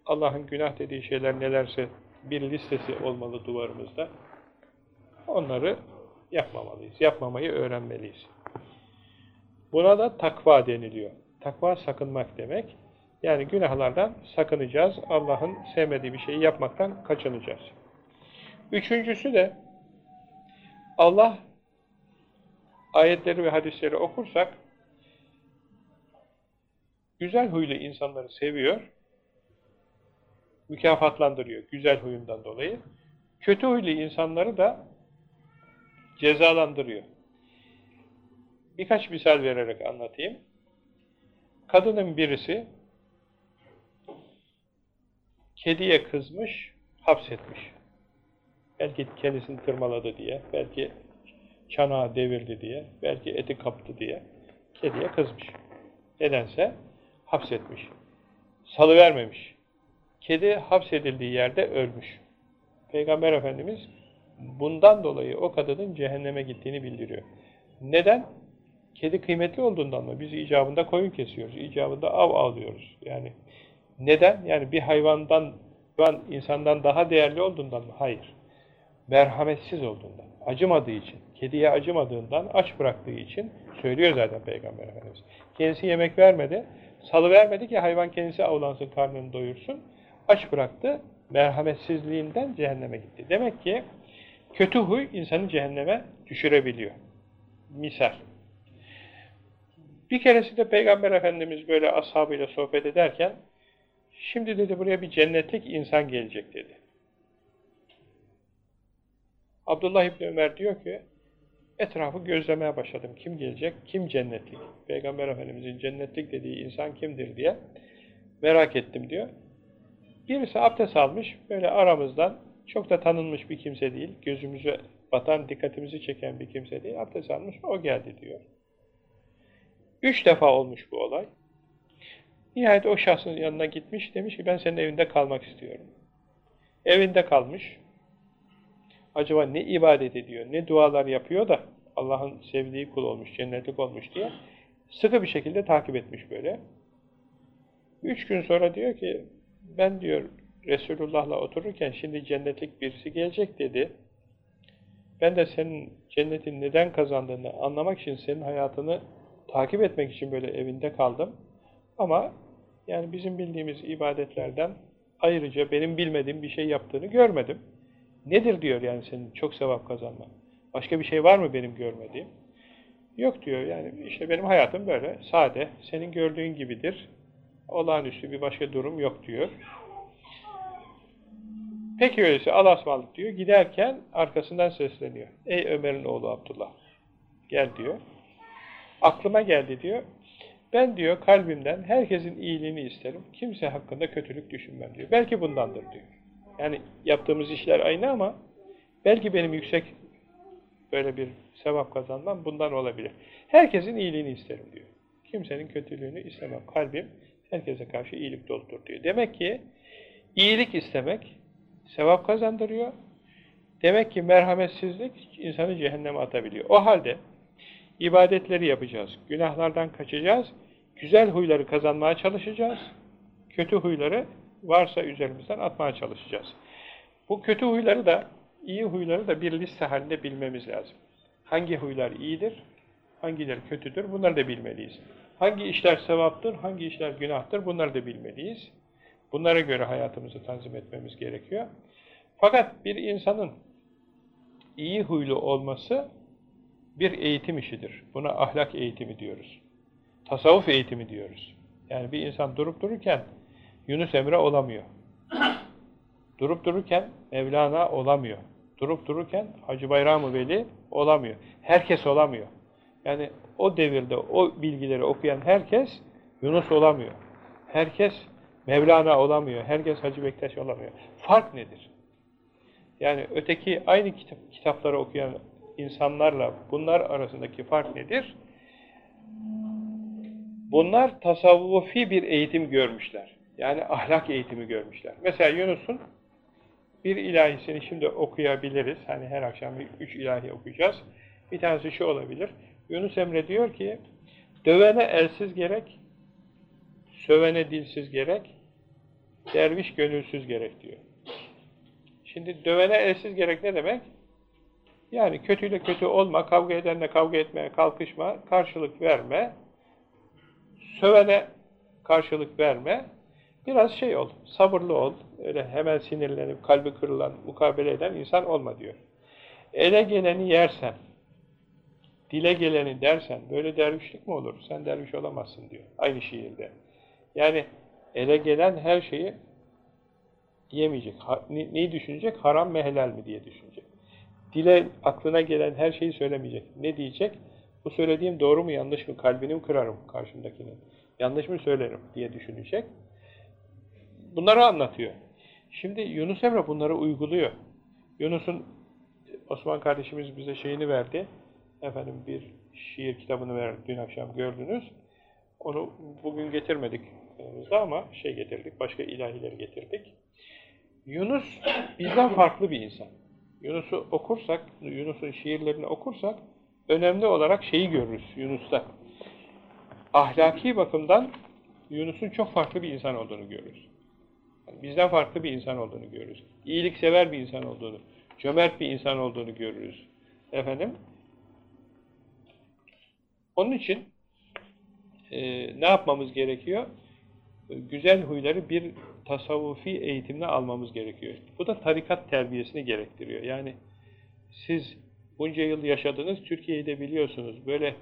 Speaker 1: Allah'ın günah dediği şeyler nelerse bir listesi olmalı duvarımızda. Onları yapmamalıyız, yapmamayı öğrenmeliyiz. Buna da takva deniliyor. Takva sakınmak demek. Yani günahlardan sakınacağız, Allah'ın sevmediği bir şeyi yapmaktan kaçınacağız. Üçüncüsü de Allah ayetleri ve hadisleri okursak güzel huylu insanları seviyor, mükafatlandırıyor güzel huyundan dolayı. Kötü huylu insanları da cezalandırıyor. Birkaç misal vererek anlatayım. Kadının birisi kediye kızmış, hapsetmiş. Belki kendisini tırmaladı diye, belki çanağı devirdi diye, belki eti kaptı diye kediye kızmış. Nedense hapsetmiş. Salıvermemiş. Kedi hapsedildiği yerde ölmüş. Peygamber Efendimiz bundan dolayı o kadının cehenneme gittiğini bildiriyor. Neden? Kedi kıymetli olduğundan mı? Biz icabında koyun kesiyoruz, icabında av alıyoruz. Yani neden? Yani bir hayvandan, insandan daha değerli olduğundan mı? Hayır. Merhametsiz olduğundan, acımadığı için kediye acımadığından, aç bıraktığı için söylüyor zaten Peygamber Efendimiz. Kendisi yemek vermedi, salı vermedi ki hayvan kendisi avlansın, karnını doyursun. Aç bıraktı, merhametsizliğinden cehenneme gitti. Demek ki kötü huy insanı cehenneme düşürebiliyor. Misal. Bir keresinde Peygamber Efendimiz böyle ashabıyla sohbet ederken, şimdi dedi buraya bir cennetlik insan gelecek dedi. Abdullah İbni Ömer diyor ki, Etrafı gözlemeye başladım. Kim gelecek, kim cennetlik? Peygamber Efendimizin cennetlik dediği insan kimdir diye merak ettim diyor. Birisi abdest almış, böyle aramızdan çok da tanınmış bir kimse değil, gözümüzü batan, dikkatimizi çeken bir kimse değil, abdest almış, o geldi diyor. Üç defa olmuş bu olay. Nihayet o şahsın yanına gitmiş, demiş ki ben senin evinde kalmak istiyorum. Evinde kalmış. Acaba ne ibadet ediyor, ne dualar yapıyor da Allah'ın sevdiği kul olmuş, cennetlik olmuş diye sıkı bir şekilde takip etmiş böyle. Üç gün sonra diyor ki, ben diyor Resulullah'la otururken şimdi cennetlik birisi gelecek dedi. Ben de senin cennetin neden kazandığını anlamak için senin hayatını takip etmek için böyle evinde kaldım. Ama yani bizim bildiğimiz ibadetlerden ayrıca benim bilmediğim bir şey yaptığını görmedim. Nedir diyor yani senin çok sevap kazanma? Başka bir şey var mı benim görmediğim? Yok diyor yani işte benim hayatım böyle sade, senin gördüğün gibidir. Olağanüstü bir başka durum yok diyor. Peki öyleyse Allah'a ısmarladık diyor. Giderken arkasından sesleniyor. Ey Ömer'in oğlu Abdullah. Gel diyor. Aklıma geldi diyor. Ben diyor kalbimden herkesin iyiliğini isterim. Kimse hakkında kötülük düşünmem diyor. Belki bundandır diyor. Yani yaptığımız işler aynı ama belki benim yüksek böyle bir sevap kazanmam bundan olabilir. Herkesin iyiliğini isterim diyor. Kimsenin kötülüğünü istemem. Kalbim herkese karşı iyilik doludur diyor. Demek ki iyilik istemek sevap kazandırıyor. Demek ki merhametsizlik insanı cehenneme atabiliyor. O halde ibadetleri yapacağız. Günahlardan kaçacağız. Güzel huyları kazanmaya çalışacağız. Kötü huyları varsa üzerimizden atmaya çalışacağız. Bu kötü huyları da, iyi huyları da bir liste halinde bilmemiz lazım. Hangi huylar iyidir, hangileri kötüdür bunları da bilmeliyiz. Hangi işler sevaptır, hangi işler günahtır bunları da bilmeliyiz. Bunlara göre hayatımızı tanzim etmemiz gerekiyor. Fakat bir insanın iyi huylu olması bir eğitim işidir. Buna ahlak eğitimi diyoruz. Tasavvuf eğitimi diyoruz. Yani bir insan durup dururken Yunus Emre olamıyor. Durup dururken Mevlana olamıyor. Durup dururken Hacı Bayram-ı Veli olamıyor. Herkes olamıyor. Yani o devirde o bilgileri okuyan herkes Yunus olamıyor. Herkes Mevlana olamıyor. Herkes Hacı Bektaş olamıyor. Fark nedir? Yani öteki aynı kitap, kitapları okuyan insanlarla bunlar arasındaki fark nedir? Bunlar tasavvufi bir eğitim görmüşler. Yani ahlak eğitimi görmüşler. Mesela Yunus'un bir ilahisini şimdi okuyabiliriz. Hani her akşam üç ilahi okuyacağız. Bir tanesi şu olabilir. Yunus Emre diyor ki, dövene elsiz gerek, sövene dilsiz gerek, derviş gönülsüz gerek diyor. Şimdi dövene elsiz gerek ne demek? Yani kötüyle kötü olma, kavga edenle kavga etmeye kalkışma, karşılık verme, sövene karşılık verme, biraz şey ol, sabırlı ol, öyle hemen sinirlenip kalbi kırılan, mukabele eden insan olma diyor. Ele geleni yersen, dile geleni dersen, böyle dervişlik mi olur? Sen derviş olamazsın diyor, aynı şiirde. Yani ele gelen her şeyi yemeyecek. Neyi düşünecek? Haram mı mi diye düşünecek. Dile aklına gelen her şeyi söylemeyecek. Ne diyecek? Bu söylediğim doğru mu yanlış mı? Kalbini mi kırarım karşımdakinin? Yanlış mı söylerim diye düşünecek. Bunları anlatıyor. Şimdi Yunus Emre bunları uyguluyor. Yunus'un Osman kardeşimiz bize şeyini verdi. Efendim bir şiir kitabını verdi dün akşam gördünüz. Onu bugün getirmedik ama şey getirdik, başka ilahileri getirdik. Yunus bizden farklı bir insan. Yunus'u okursak, Yunus'un şiirlerini okursak önemli olarak şeyi görürüz Yunus'ta. Ahlaki bakımdan Yunus'un çok farklı bir insan olduğunu görürüz. Yani bizden farklı bir insan olduğunu görürüz. İyiliksever bir insan olduğunu, cömert bir insan olduğunu görürüz. Efendim? Onun için e, ne yapmamız gerekiyor? Güzel huyları bir tasavvufi eğitimini almamız gerekiyor. Bu da tarikat terbiyesini gerektiriyor. Yani siz bunca yıl yaşadınız, Türkiye'yi de biliyorsunuz. Böyle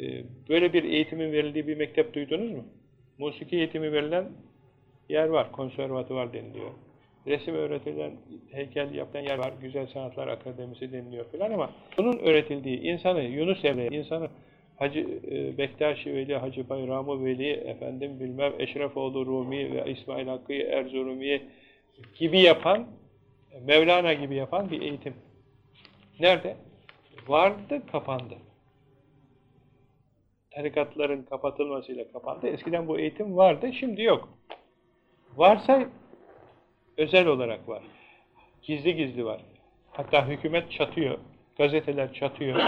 Speaker 1: e, böyle bir eğitimin verildiği bir mektep duydunuz mu? Musiki eğitimi verilen yer var, konservatuvar deniliyor. Resim öğretilen, heykel yapılan yer var, Güzel Sanatlar Akademisi deniliyor falan ama bunun öğretildiği insanı, Yunus Emre, insanı Hacı e, Bektaşi Veli, Hacı Bayramı Veli, efendim bilmem Eşrefoğlu Rumi ve İsmail Hakkı Erzurumi gibi yapan, Mevlana gibi yapan bir eğitim. Nerede? Vardı, kapandı. tarikatların kapatılmasıyla kapandı. Eskiden bu eğitim vardı, şimdi yok. Varsa özel olarak var. Gizli gizli var. Hatta hükümet çatıyor, gazeteler çatıyor,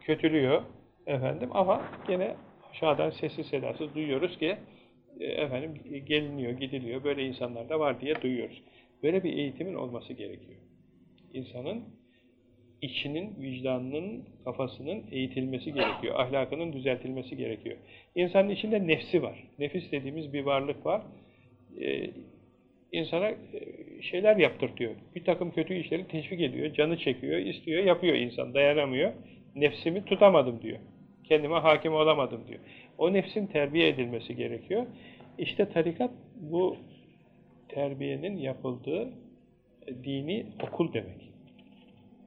Speaker 1: kötülüyor efendim ama gene aşağıdan sessiz sedasız duyuyoruz ki e, efendim geliniyor, gidiliyor, böyle insanlar da var diye duyuyoruz. Böyle bir eğitimin olması gerekiyor. İnsanın içinin, vicdanının, kafasının eğitilmesi gerekiyor. Ahlakının düzeltilmesi gerekiyor. İnsanın içinde nefsi var. Nefis dediğimiz bir varlık var. Ee, insana e, şeyler yaptırtıyor. Bir takım kötü işleri teşvik ediyor. Canı çekiyor, istiyor, yapıyor insan. Dayanamıyor. Nefsimi tutamadım diyor. Kendime hakim olamadım diyor. O nefsin terbiye edilmesi gerekiyor. İşte tarikat bu terbiyenin yapıldığı dini okul demek.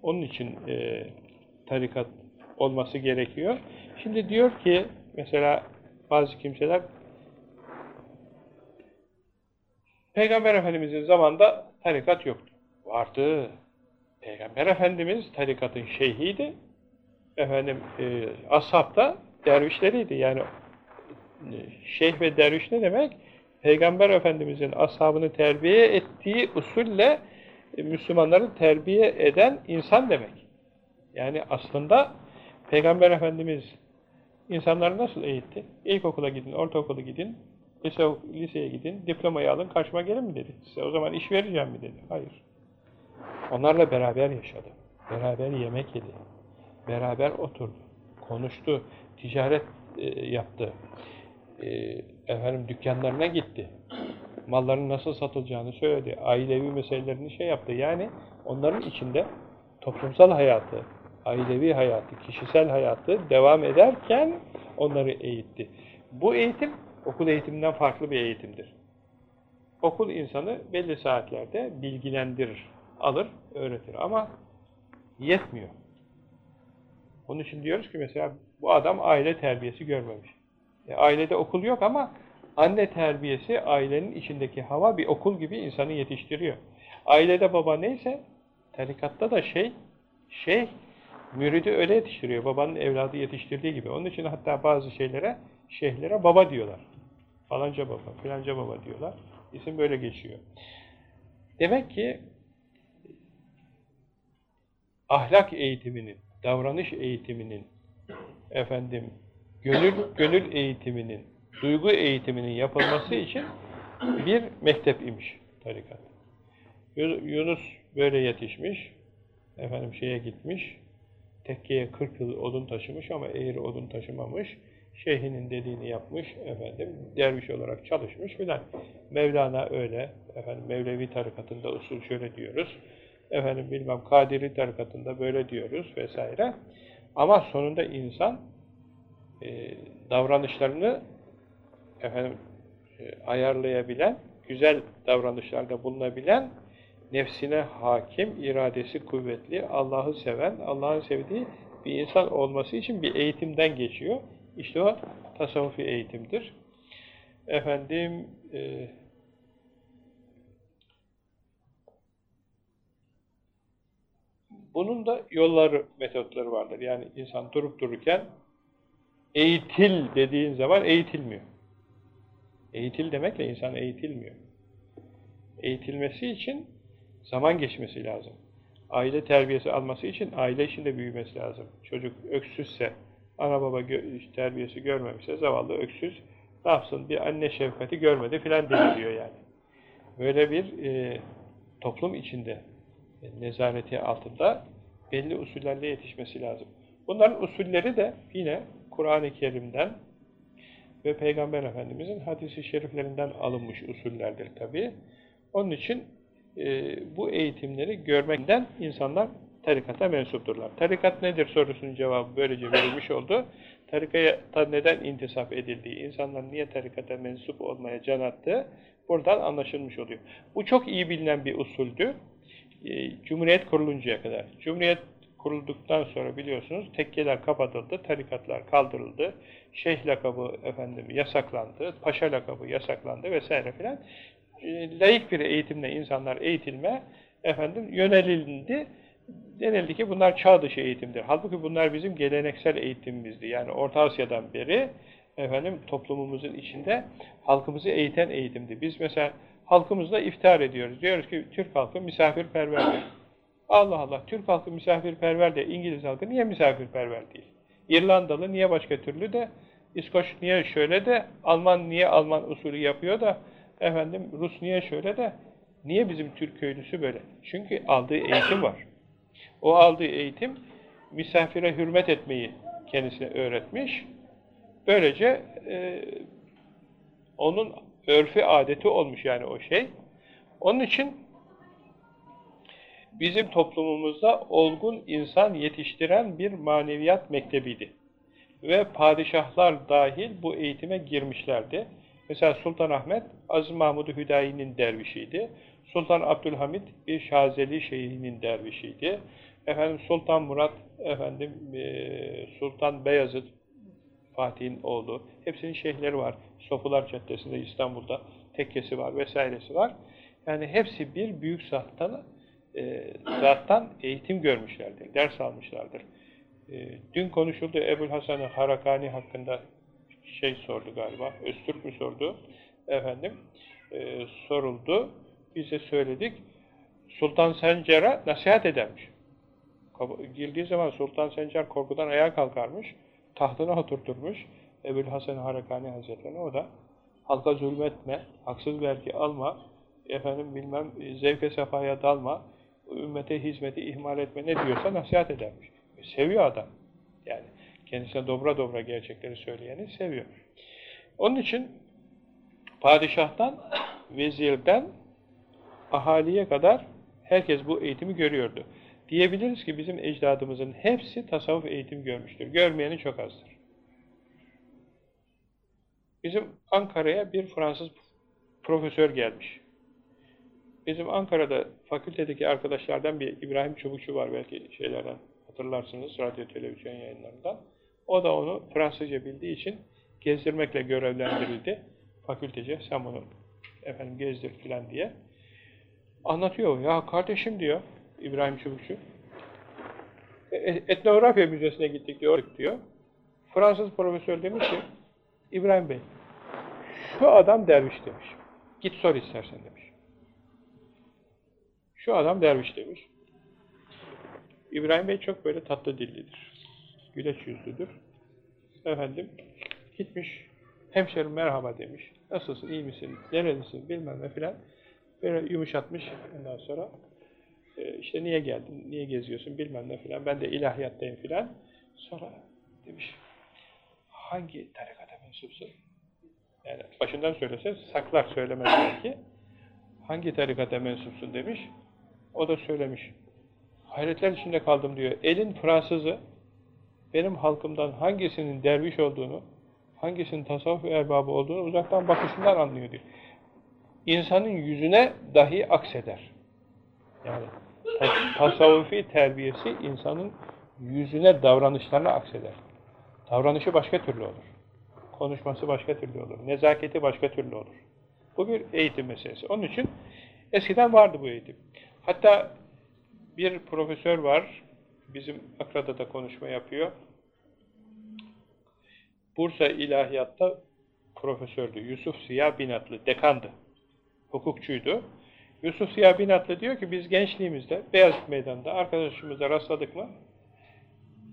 Speaker 1: Onun için e, tarikat olması gerekiyor. Şimdi diyor ki mesela bazı kimseler Peygamber Efendimiz'in zamanında tarikat yoktu. Vardı. Peygamber Efendimiz tarikatın şeyhiydi. Efendim e, ashab da dervişleriydi. Yani e, şeyh ve derviş ne demek? Peygamber Efendimiz'in ashabını terbiye ettiği usulle e, Müslümanları terbiye eden insan demek. Yani aslında Peygamber Efendimiz insanları nasıl eğitti? İlkokula gidin, ortaokula gidin, lise, liseye gidin, diplomayı alın, karşıma gelin mi dedi. Size o zaman iş vereceğim mi dedi. Hayır. Onlarla beraber yaşadı. Beraber yemek yedi. Beraber oturdu. Konuştu. Ticaret e, yaptı. E, efendim dükkanlarına gitti malların nasıl satılacağını söyledi. Ailevi meselelerini şey yaptı. Yani onların içinde toplumsal hayatı, ailevi hayatı, kişisel hayatı devam ederken onları eğitti. Bu eğitim okul eğitiminden farklı bir eğitimdir. Okul insanı belli saatlerde bilgilendirir, alır, öğretir ama yetmiyor. Onun için diyoruz ki mesela bu adam aile terbiyesi görmemiş. E, ailede okul yok ama Anne terbiyesi ailenin içindeki hava bir okul gibi insanı yetiştiriyor. Ailede baba neyse tarikatta da şey şey müridi öyle yetiştiriyor. Babanın evladı yetiştirdiği gibi. Onun için hatta bazı şeylere şeyhlere baba diyorlar. Falanca baba, filanca baba diyorlar. İsim böyle geçiyor. Demek ki ahlak eğitiminin, davranış eğitiminin, efendim, gönül, gönül eğitiminin, duygu eğitiminin yapılması için bir mektep imiş tarikat. Yunus böyle yetişmiş, efendim şeye gitmiş, tekkeye 40 yıl odun taşımış ama eğri odun taşımamış, şeyhinin dediğini yapmış, efendim derviş olarak çalışmış filan. Mevlana öyle, efendim Mevlevi tarikatında usul şöyle diyoruz, efendim bilmem Kadiri tarikatında böyle diyoruz vesaire. Ama sonunda insan e, davranışlarını efendim e, ayarlayabilen, güzel davranışlarda bulunabilen, nefsine hakim, iradesi kuvvetli, Allah'ı seven, Allah'ın sevdiği bir insan olması için bir eğitimden geçiyor. İşte o tasavvufi eğitimdir. Efendim, e, bunun da yolları, metotları vardır. Yani insan durup dururken eğitil dediğin zaman eğitilmiyor. Eğitil demekle insan eğitilmiyor. Eğitilmesi için zaman geçmesi lazım. Aile terbiyesi alması için aile içinde büyümesi lazım. Çocuk öksüzse, ana baba gö terbiyesi görmemişse zavallı öksüz ne yapsın bir anne şefkati görmedi filan deniliyor yani. Böyle bir e, toplum içinde nezareti altında belli usullerle yetişmesi lazım. Bunların usulleri de yine Kur'an-ı Kerim'den ve Peygamber Efendimizin hadisi şeriflerinden alınmış usullerdir tabi. Onun için e, bu eğitimleri görmekten insanlar tarikata mensupturlar. Tarikat nedir sorusunun cevabı böylece verilmiş oldu. Tarikata neden intisap edildiği, insanlar niye tarikata mensup olmaya can attığı buradan anlaşılmış oluyor. Bu çok iyi bilinen bir usuldü. E, Cumhuriyet kuruluncaya kadar. Cumhuriyet kurulduktan sonra biliyorsunuz tekkeler kapatıldı, tarikatlar kaldırıldı, şeyh lakabı efendim yasaklandı, paşa lakabı yasaklandı vesaire filan. E, layık bir eğitimle insanlar eğitilme efendim yönelildi denildi ki bunlar çağ dışı eğitimdir. Halbuki bunlar bizim geleneksel eğitimimizdi. Yani Orta Asya'dan beri efendim toplumumuzun içinde halkımızı eğiten eğitimdi. Biz mesela halkımızla iftar ediyoruz. Diyoruz ki Türk halkı misafirperverdir. Allah Allah, Türk halkı misafirperver de İngiliz halkı niye misafirperver değil? İrlandalı niye başka türlü de, İskoç niye şöyle de, Alman niye Alman usulü yapıyor da, efendim Rus niye şöyle de, niye bizim Türk köylüsü böyle? Çünkü aldığı eğitim var. O aldığı eğitim misafire hürmet etmeyi kendisine öğretmiş. Böylece e, onun örfü adeti olmuş yani o şey. Onun için bizim toplumumuzda olgun insan yetiştiren bir maneviyat mektebiydi. Ve padişahlar dahil bu eğitime girmişlerdi. Mesela Sultan Ahmet, Aziz Mahmud Hüdayi'nin dervişiydi. Sultan Abdülhamit bir Şazeli şeyhinin dervişiydi. Efendim Sultan Murat, efendim Sultan Beyazıt, Fatih'in oğlu. Hepsinin şeyhleri var. Sofular Caddesi'nde İstanbul'da tekkesi var vesairesi var. Yani hepsi bir büyük zattan, e, zattan eğitim görmüşlerdir, ders almışlardır. E, dün konuşuldu Ebul Hasan Harakani hakkında şey sordu galiba, Öztürk mü sordu? Efendim, e, soruldu. Bize söyledik. Sultan Sencer'e nasihat edermiş. Girdiği zaman Sultan Sencer korkudan ayağa kalkarmış. Tahtına oturturmuş. Ebul Hasan Harakani Hazretleri o da halka zulmetme, haksız vergi alma, efendim bilmem zevke sefaya dalma, ümmete hizmeti ihmal etme ne diyorsa nasihat edermiş. Seviyor adam. Yani kendisine dobra dobra gerçekleri söyleyeni seviyor. Onun için padişahtan, vezirden ahaliye kadar herkes bu eğitimi görüyordu. Diyebiliriz ki bizim ecdadımızın hepsi tasavvuf eğitim görmüştür. Görmeyeni çok azdır. Bizim Ankara'ya bir Fransız profesör gelmiş. Bizim Ankara'da fakültedeki arkadaşlardan bir İbrahim Çubukçu var belki şeylerden hatırlarsınız radyo televizyon yayınlarından. O da onu Fransızca bildiği için gezdirmekle görevlendirildi. Fakültece sen bunu efendim gezdir filan diye. Anlatıyor. Ya kardeşim diyor İbrahim Çubukçu. E, e, etnografya Müzesi'ne gittik diyor. diyor. Fransız profesör demiş ki İbrahim Bey şu adam derviş demiş. Git sor istersen demiş. Şu adam derviş demiş. İbrahim Bey çok böyle tatlı dillidir. Güleç yüzlüdür. Efendim gitmiş hemşerim merhaba demiş. Nasılsın, iyi misin, nerelisin bilmem ne filan. Böyle yumuşatmış ondan sonra. E, işte niye geldin, niye geziyorsun bilmem ne filan. Ben de ilahiyattayım filan. Sonra demiş hangi tarikata mensupsun? Yani başından söylese saklar söylemez belki. Hangi tarikata mensupsun demiş. O da söylemiş. Hayretler içinde kaldım diyor. Elin Fransızı benim halkımdan hangisinin derviş olduğunu, hangisinin tasavvuf erbabı olduğunu uzaktan bakışından anlıyor diyor. İnsanın yüzüne dahi akseder. Yani tasavvufi terbiyesi insanın yüzüne, davranışlarına akseder. Davranışı başka türlü olur. Konuşması başka türlü olur. Nezaketi başka türlü olur. Bu bir eğitim meselesi. Onun için eskiden vardı bu eğitim. Hatta bir profesör var, bizim Akra'da da konuşma yapıyor. Bursa İlahiyat'ta profesördü. Yusuf Ziya Binatlı, dekandı. Hukukçuydu. Yusuf Ziya Binatlı diyor ki biz gençliğimizde Beyazıt Meydanı'nda arkadaşımıza rastladık mı?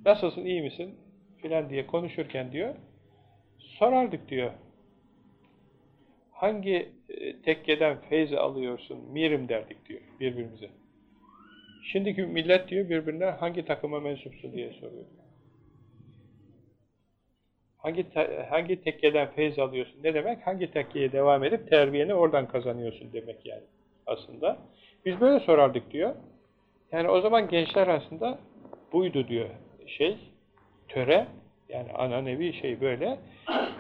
Speaker 1: Nasılsın, iyi misin? filan diye konuşurken diyor, sorardık diyor. Hangi e, tekkeden feyz alıyorsun, mirim derdik diyor birbirimize. Şimdiki millet diyor birbirine hangi takıma mensupsun diye soruyor. Hangi hangi tekkeden feyz alıyorsun? Ne demek? Hangi tekkeye devam edip terbiyeni oradan kazanıyorsun demek yani aslında. Biz böyle sorardık diyor. Yani o zaman gençler aslında buydu diyor şey, töre, yani ananevi şey böyle,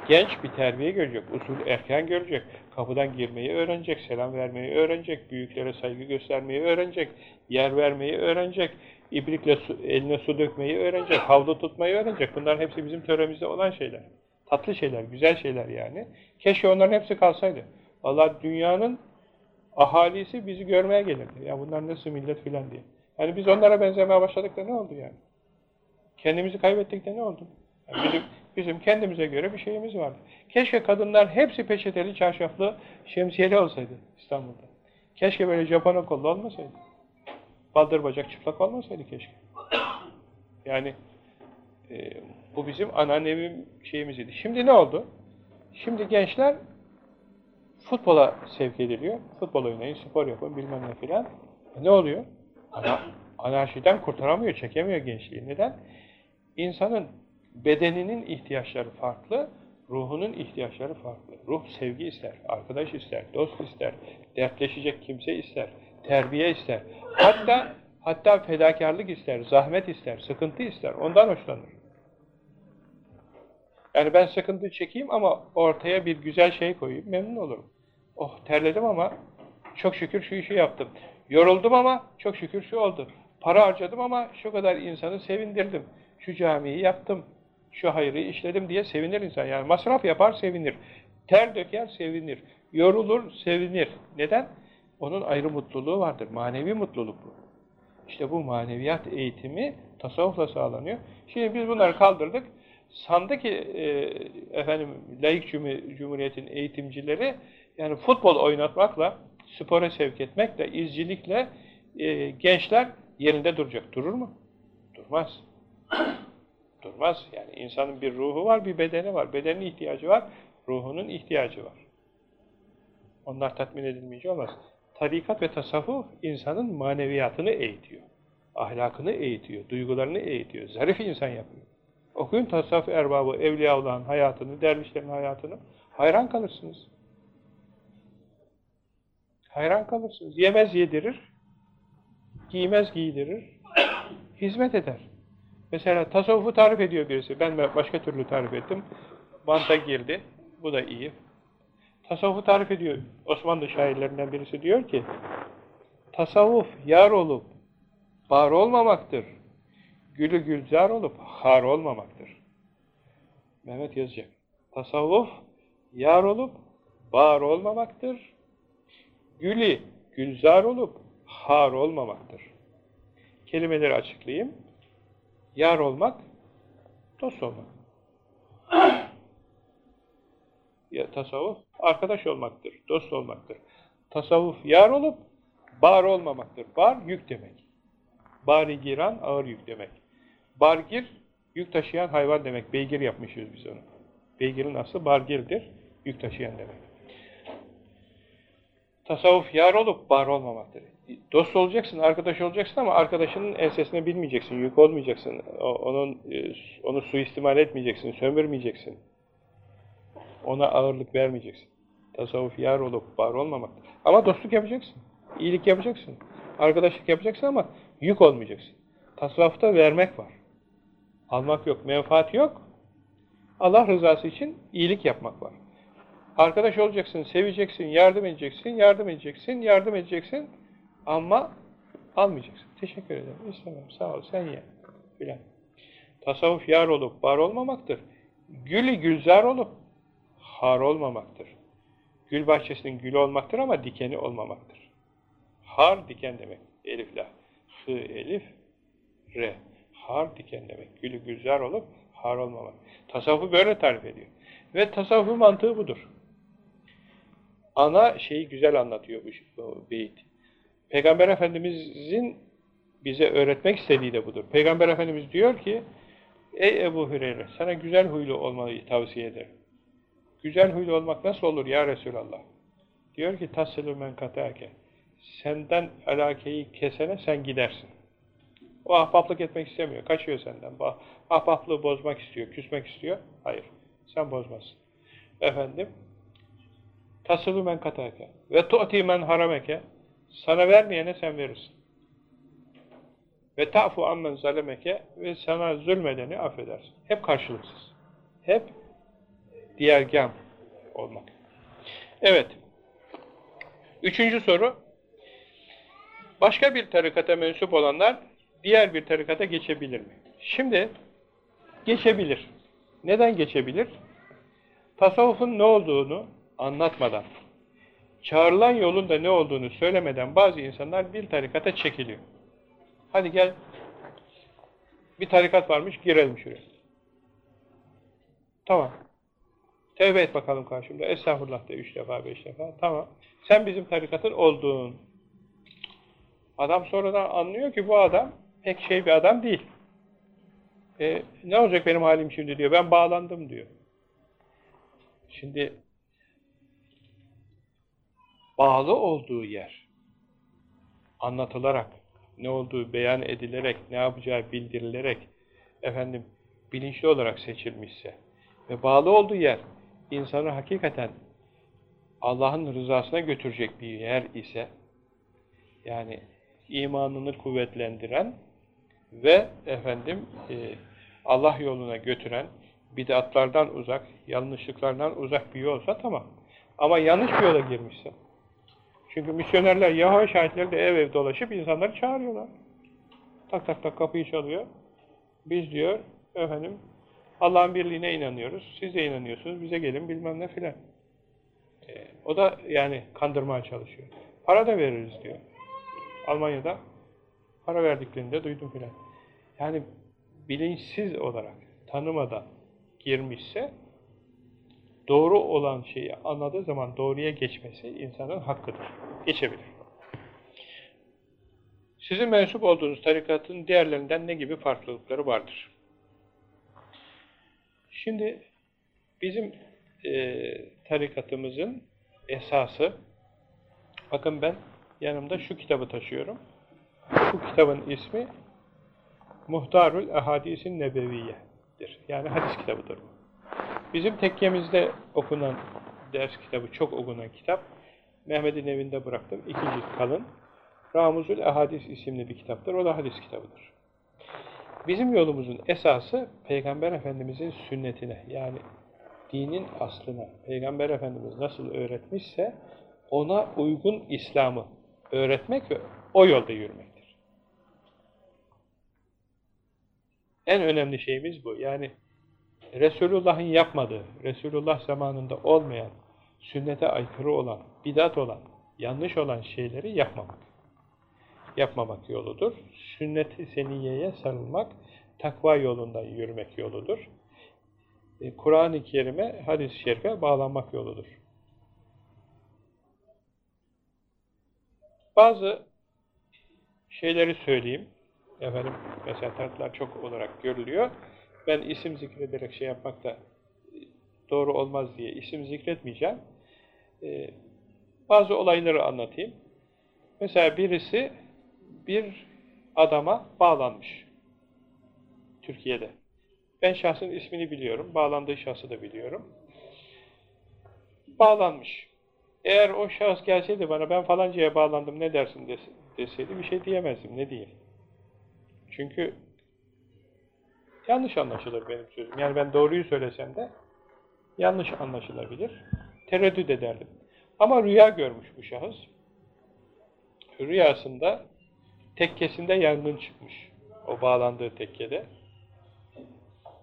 Speaker 1: genç bir terbiye görecek, usul erken görecek, kapıdan girmeyi öğrenecek, selam vermeyi öğrenecek, büyüklere saygı göstermeyi öğrenecek, yer vermeyi öğrenecek, ibrikle su, eline su dökmeyi öğrenecek, havlu tutmayı öğrenecek. Bunların hepsi bizim töremizde olan şeyler. Tatlı şeyler, güzel şeyler yani. Keşke onların hepsi kalsaydı. Allah dünyanın ahalisi bizi görmeye gelirdi. Ya bunlar nasıl millet filan diye. Hani biz onlara benzemeye başladık da ne oldu yani? Kendimizi kaybettik de ne oldu? Yani bizim, bizim kendimize göre bir şeyimiz vardı. Keşke kadınlar hepsi peçeteli, çarşaflı, şemsiyeli olsaydı İstanbul'da. Keşke böyle Japona kollu olmasaydı. Baldır bacak çıplak olmasaydı keşke. Yani e, bu bizim ananevi şeyimizdi. Şimdi ne oldu? Şimdi gençler futbola sevk ediliyor. Futbol oynayın, spor yapın, bilmem ne filan. E ne oluyor? Ana, anarşiden kurtaramıyor, çekemiyor gençliği. Neden? İnsanın bedeninin ihtiyaçları farklı, ruhunun ihtiyaçları farklı. Ruh sevgi ister, arkadaş ister, dost ister, dertleşecek kimse ister, terbiye ister. Hatta hatta fedakarlık ister, zahmet ister, sıkıntı ister. Ondan hoşlanır. Yani ben sıkıntı çekeyim ama ortaya bir güzel şey koyayım, memnun olurum. Oh terledim ama çok şükür şu işi yaptım. Yoruldum ama çok şükür şu oldu. Para harcadım ama şu kadar insanı sevindirdim. Şu camiyi yaptım, şu hayrı işledim diye sevinir insan. Yani masraf yapar, sevinir. Ter döker, sevinir. Yorulur, sevinir. Neden? Onun ayrı mutluluğu vardır. Manevi mutluluk bu. İşte bu maneviyat eğitimi tasavvufla sağlanıyor. Şimdi biz bunları kaldırdık. Sandı ki e, efendim laik cumhuriyetin eğitimcileri yani futbol oynatmakla, spora sevk etmekle, izcilikle e, gençler yerinde duracak. Durur mu? Durmaz. Durmaz. Yani insanın bir ruhu var, bir bedeni var. Bedenin ihtiyacı var, ruhunun ihtiyacı var. Onlar tatmin edilmeyince olmaz. Tarikat ve tasavvuf insanın maneviyatını eğitiyor. Ahlakını eğitiyor, duygularını eğitiyor. Zarif insan yapıyor. Okuyun tasavvuf erbabı, evliyaullahın hayatını, dervişlerin hayatını. Hayran kalırsınız. Hayran kalırsınız. Yemez yedirir, giymez giydirir, hizmet eder. Mesela tasavvufu tarif ediyor birisi. Ben başka türlü tarif ettim. Banta girdi. Bu da iyi. Tasavvufu tarif ediyor. Osmanlı şairlerinden birisi diyor ki tasavvuf yar olup bar olmamaktır. Gülü gülzar olup har olmamaktır. Mehmet yazacak. Tasavvuf yar olup bar olmamaktır. Gülü gülzar olup har olmamaktır. Kelimeleri açıklayayım. Yar olmak, dost olmak. Ya, tasavvuf arkadaş olmaktır, dost olmaktır. Tasavvuf yar olup bar olmamaktır. Bar yük demek. Bari giran ağır yük demek. Bargir yük taşıyan hayvan demek. Beygir yapmışız biz onu. Beygirin aslı bargirdir. Yük taşıyan demek. Tasavvuf yar olup bar olmamaktır. Dost olacaksın, arkadaş olacaksın ama arkadaşının ensesine bilmeyeceksin, yük olmayacaksın. Onun e, onu suistimal etmeyeceksin, sömürmeyeceksin. Ona ağırlık vermeyeceksin. Tasavvuf yar olup var olmamaktır. Ama dostluk yapacaksın. iyilik yapacaksın. Arkadaşlık yapacaksın ama yük olmayacaksın. Tasavvufta vermek var. Almak yok, menfaat yok. Allah rızası için iyilik yapmak var. Arkadaş olacaksın, seveceksin, yardım edeceksin, yardım edeceksin, yardım edeceksin ama almayacaksın. Teşekkür ederim. İstemem. Sağ ol. Sen ye. Filan. Tasavvuf yar olup var olmamaktır. Gülü gülzar olup har olmamaktır. Gül bahçesinin gülü olmaktır ama dikeni olmamaktır. Har diken demek. Elifla. Hı elif re. Har diken demek. Gülü gülzar olup har olmamak. Tasavvufu böyle tarif ediyor. Ve tasavvufun mantığı budur. Ana şeyi güzel anlatıyor bu beyit. Peygamber Efendimizin bize öğretmek istediği de budur. Peygamber Efendimiz diyor ki, Ey Ebu Hüreyre, sana güzel huylu olmayı tavsiye ederim. Güzel huylu olmak nasıl olur ya Resulallah? Diyor ki, tassilü men katâke. Senden alakeyi kesene sen gidersin. O ahbaplık etmek istemiyor, kaçıyor senden. Ahbaplığı bozmak istiyor, küsmek istiyor. Hayır, sen bozmazsın. Efendim, tasılü men katâke ve tu'ti men harameke sana vermeyene sen verirsin. Ve ta'fu ammen zalemeke ve sana zulmedeni affedersin. Hep karşılıksız. Hep diğergam olmak. Evet. Üçüncü soru. Başka bir tarikata mensup olanlar diğer bir tarikata geçebilir mi? Şimdi geçebilir. Neden geçebilir? Tasavvufun ne olduğunu anlatmadan, çağrılan yolun da ne olduğunu söylemeden bazı insanlar bir tarikata çekiliyor. Hadi gel bir tarikat varmış girelim şuraya. Tamam. Tevbe et bakalım karşımda. Estağfurullah de üç defa, beş defa. Tamam. Sen bizim tarikatın olduğun. Adam sonradan anlıyor ki bu adam pek şey bir adam değil. E, ne olacak benim halim şimdi diyor. Ben bağlandım diyor. Şimdi bağlı olduğu yer anlatılarak, ne olduğu beyan edilerek, ne yapacağı bildirilerek, efendim bilinçli olarak seçilmişse ve bağlı olduğu yer insanı hakikaten Allah'ın rızasına götürecek bir yer ise yani imanını kuvvetlendiren ve efendim e, Allah yoluna götüren bid'atlardan uzak, yanlışlıklardan uzak bir yolsa tamam. Ama yanlış bir yola girmişse çünkü misyonerler Yahova şahitleri de ev ev dolaşıp insanları çağırıyorlar. Tak tak tak kapıyı çalıyor. Biz diyor efendim Allah'ın birliğine inanıyoruz. Siz de inanıyorsunuz. Bize gelin bilmem ne filan. E, o da yani kandırmaya çalışıyor. Para da veririz diyor. Almanya'da para verdiklerinde duydum filan. Yani bilinçsiz olarak tanımadan girmişse doğru olan şeyi anladığı zaman doğruya geçmesi insanın hakkıdır. Geçebilir. Sizin mensup olduğunuz tarikatın diğerlerinden ne gibi farklılıkları vardır? Şimdi bizim e, tarikatımızın esası, bakın ben yanımda şu kitabı taşıyorum. Bu kitabın ismi Muhtarül Ehadisin Nebeviye'dir. Yani hadis kitabıdır bu. Bizim tekkemizde okunan ders kitabı, çok okunan kitap. Mehmet'in evinde bıraktım. İkinci kalın. Ramuzul Ehadis isimli bir kitaptır. O da hadis kitabıdır. Bizim yolumuzun esası Peygamber Efendimizin sünnetine yani dinin aslına Peygamber Efendimiz nasıl öğretmişse ona uygun İslam'ı öğretmek ve o yolda yürümektir. En önemli şeyimiz bu. Yani Resulullah'ın yapmadığı, Resulullah zamanında olmayan, sünnete aykırı olan, bidat olan, yanlış olan şeyleri yapmamak. Yapmamak yoludur. Sünnet-i seniyeye sarılmak, takva yolunda yürümek yoludur. E, Kur'an-ı Kerim'e, hadis-i şerife bağlanmak yoludur. Bazı şeyleri söyleyeyim. Efendim, mesela tartlar çok olarak görülüyor ben isim zikrederek şey yapmak da doğru olmaz diye isim zikretmeyeceğim. Ee, bazı olayları anlatayım. Mesela birisi bir adama bağlanmış. Türkiye'de. Ben şahsın ismini biliyorum. Bağlandığı şahsı da biliyorum. Bağlanmış. Eğer o şahıs gelseydi bana ben falancaya bağlandım ne dersin deseydi bir şey diyemezdim. Ne diyeyim? Çünkü Yanlış anlaşılır benim sözüm. Yani ben doğruyu söylesem de yanlış anlaşılabilir. Tereddüt ederdim. Ama rüya görmüş bu şahıs. Rüyasında tekkesinde yangın çıkmış. O bağlandığı tekkede.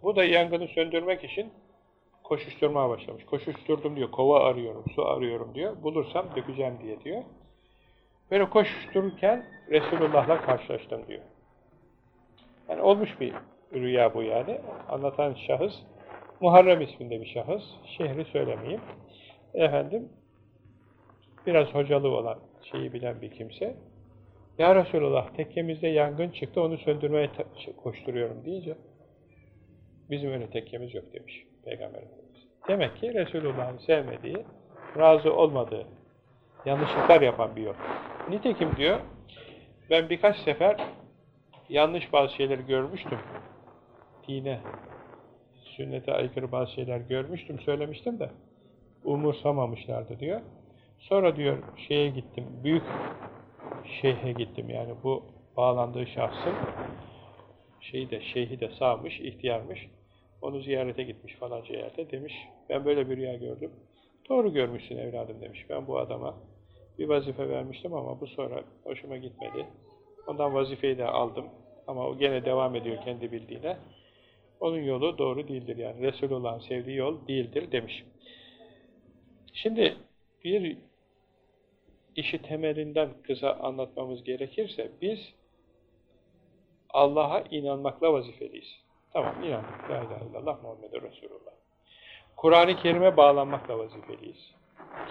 Speaker 1: Bu da yangını söndürmek için koşuşturmaya başlamış. Koşuşturdum diyor. Kova arıyorum, su arıyorum diyor. Bulursam dökeceğim diye diyor. Böyle koşuştururken Resulullah'la karşılaştım diyor. Yani olmuş bir rüya bu yani. Anlatan şahıs Muharrem isminde bir şahıs. Şehri söylemeyeyim. Efendim biraz hocalı olan şeyi bilen bir kimse. Ya Resulullah tekkemizde yangın çıktı onu söndürmeye koşturuyorum deyince bizim öyle tekkemiz yok demiş Peygamber Efendimiz. Demek ki Resulullah'ın sevmediği, razı olmadığı, yanlışlıklar yapan bir yol. Nitekim diyor, ben birkaç sefer yanlış bazı şeyleri görmüştüm dine, sünnete aykırı bazı şeyler görmüştüm, söylemiştim de umursamamışlardı diyor. Sonra diyor şeye gittim, büyük şeyhe gittim yani bu bağlandığı şahsın şeyi de, şeyhi de sağmış, ihtiyarmış. Onu ziyarete gitmiş falanca yerde demiş. Ben böyle bir rüya gördüm. Doğru görmüşsün evladım demiş. Ben bu adama bir vazife vermiştim ama bu sonra hoşuma gitmedi. Ondan vazifeyi de aldım. Ama o gene devam ediyor kendi bildiğine. Onun yolu doğru değildir yani. Resulullah'ın sevdiği yol değildir demiş. Şimdi bir işi temelinden kısa anlatmamız gerekirse biz Allah'a inanmakla vazifeliyiz. Tamam inandık. La ilahe illallah Muhammed Resulullah. Kur'an-ı Kerim'e bağlanmakla vazifeliyiz.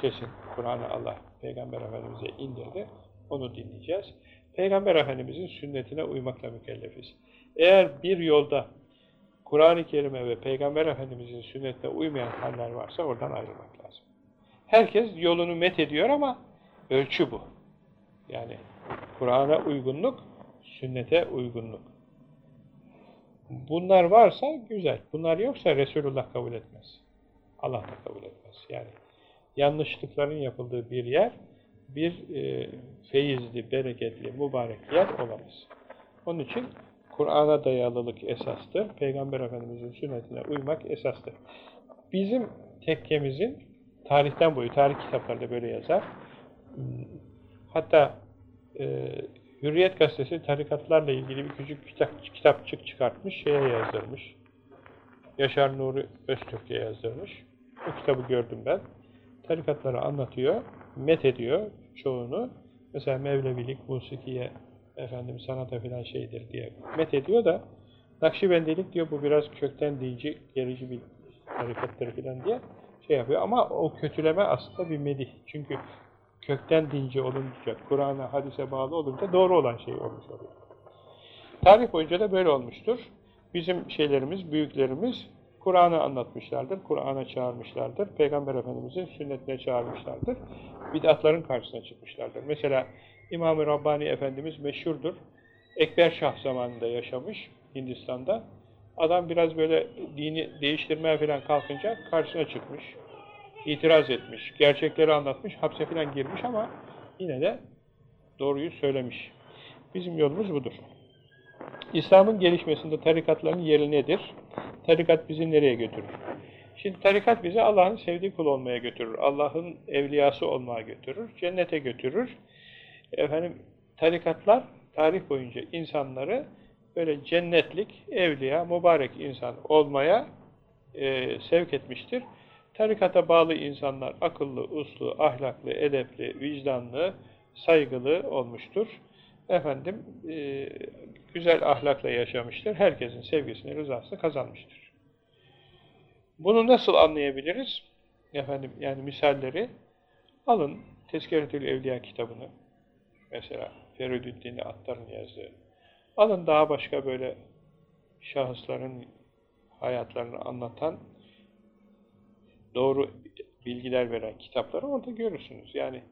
Speaker 1: Kesin. Kur'an'ı Allah Peygamber Efendimiz'e indirdi. Onu dinleyeceğiz. Peygamber Efendimiz'in sünnetine uymakla mükellefiz. Eğer bir yolda Kur'an-ı Kerim'e ve Peygamber Efendimiz'in sünnetine uymayan haller varsa oradan ayrılmak lazım. Herkes yolunu met ediyor ama ölçü bu. Yani Kur'an'a uygunluk, sünnete uygunluk. Bunlar varsa güzel. Bunlar yoksa Resulullah kabul etmez. Allah da kabul etmez. Yani yanlışlıkların yapıldığı bir yer bir e, feyizli, bereketli, mübarek yer olamaz. Onun için Kur'an'a dayalılık esastır. Peygamber Efendimiz'in sünnetine uymak esastır. Bizim tekkemizin tarihten boyu, tarih kitaplarda böyle yazar. Hatta e, Hürriyet Gazetesi tarikatlarla ilgili bir küçük kitap, kitapçık çıkartmış, şeye yazdırmış. Yaşar Nuri Öztürk'e yazdırmış. O kitabı gördüm ben. Tarikatları anlatıyor, met ediyor çoğunu. Mesela Mevlevilik, musikiye, efendim sanata filan şeydir diye met ediyor da Nakşibendilik diyor bu biraz kökten dinci, gerici bir tarikattır filan diye şey yapıyor. Ama o kötüleme aslında bir medih. Çünkü kökten dinci olunca, Kur'an'a, hadise bağlı olunca doğru olan şey olmuş oluyor. Tarih boyunca da böyle olmuştur. Bizim şeylerimiz, büyüklerimiz Kur'an'ı anlatmışlardır, Kur'an'a çağırmışlardır, Peygamber Efendimiz'in sünnetine çağırmışlardır, bid'atların karşısına çıkmışlardır. Mesela İmam-ı Rabbani Efendimiz meşhurdur. Ekber Şah zamanında yaşamış Hindistan'da. Adam biraz böyle dini değiştirmeye falan kalkınca karşısına çıkmış. itiraz etmiş, gerçekleri anlatmış, hapse falan girmiş ama yine de doğruyu söylemiş. Bizim yolumuz budur. İslam'ın gelişmesinde tarikatların yeri nedir? Tarikat bizi nereye götürür? Şimdi tarikat bizi Allah'ın sevdiği kul olmaya götürür. Allah'ın evliyası olmaya götürür. Cennete götürür. Efendim tarikatlar tarih boyunca insanları böyle cennetlik, evliya, mübarek insan olmaya e, sevk etmiştir. Tarikata bağlı insanlar akıllı, uslu, ahlaklı, edepli, vicdanlı, saygılı olmuştur. Efendim, e, güzel ahlakla yaşamıştır. Herkesin sevgisini, rızasını kazanmıştır. Bunu nasıl anlayabiliriz? Efendim, yani misalleri alın Tezkeretül Evliya kitabını mesela Feridüddin Attar'ın yazdığı alın daha başka böyle şahısların hayatlarını anlatan doğru bilgiler veren kitapları orada görürsünüz. Yani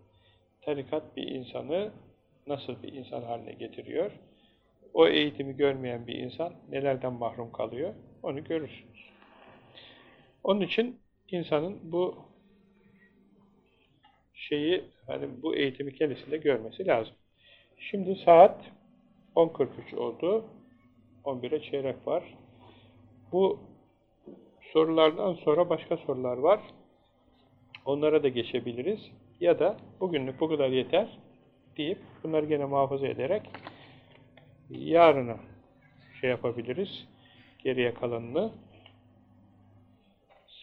Speaker 1: tarikat bir insanı nasıl bir insan haline getiriyor? O eğitimi görmeyen bir insan nelerden mahrum kalıyor? Onu görürsünüz. Onun için insanın bu şeyi, hani bu eğitimi kendisinde görmesi lazım. Şimdi saat 10.43 oldu. 11'e çeyrek var. Bu sorulardan sonra başka sorular var. Onlara da geçebiliriz. Ya da bugünlük bu kadar yeter deyip bunları gene muhafaza ederek yarına şey yapabiliriz. Geriye kalanını.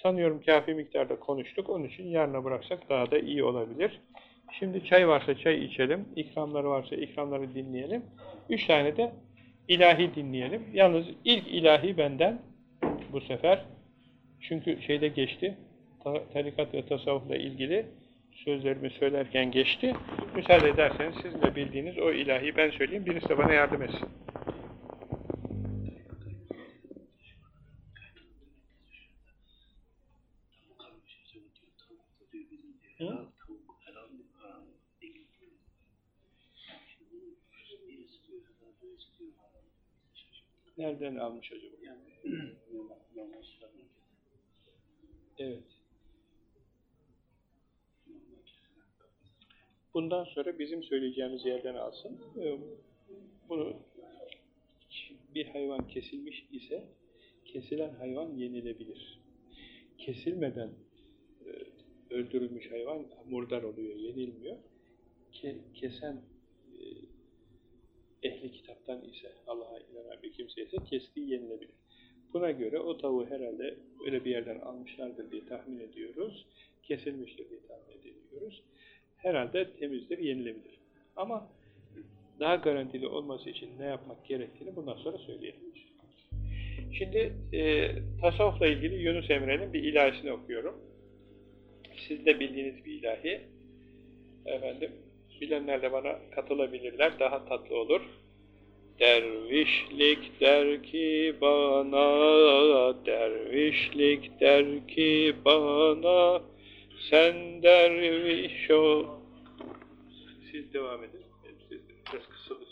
Speaker 1: Sanıyorum kafi miktarda konuştuk. Onun için yarına bıraksak daha da iyi olabilir. Şimdi çay varsa çay içelim. İkramları varsa ikramları dinleyelim. Üç tane de ilahi dinleyelim. Yalnız ilk ilahi benden bu sefer. Çünkü şeyde geçti. Tarikat ve tasavvufla ilgili sözlerimi söylerken geçti. Müsaade ederseniz sizin de bildiğiniz o ilahi ben söyleyeyim. Birisi de bana yardım etsin. Hı? Nereden almış acaba? Evet. Bundan sonra bizim söyleyeceğimiz yerden alsın. Ee, bunu bir hayvan kesilmiş ise kesilen hayvan yenilebilir. Kesilmeden e, öldürülmüş hayvan murdar oluyor, yenilmiyor. Kesen e, ehli kitaptan ise Allah'a inanan bir kimse ise kestiği yenilebilir. Buna göre o tavuğu herhalde öyle bir yerden almışlardır diye tahmin ediyoruz. Kesilmiştir diye tahmin ediyoruz herhalde temizdir, yenilebilir. Ama
Speaker 2: daha garantili olması için ne yapmak gerektiğini bundan sonra söyleyelim. Şimdi e, tasavvufla ilgili Yunus Emre'nin bir ilahisini okuyorum. Siz de bildiğiniz bir ilahi. Efendim, bilenler de bana katılabilirler, daha tatlı olur. Dervişlik der ki bana, dervişlik der ki bana, sen derviş ol. Siz devam edin. Siz biraz kısılır.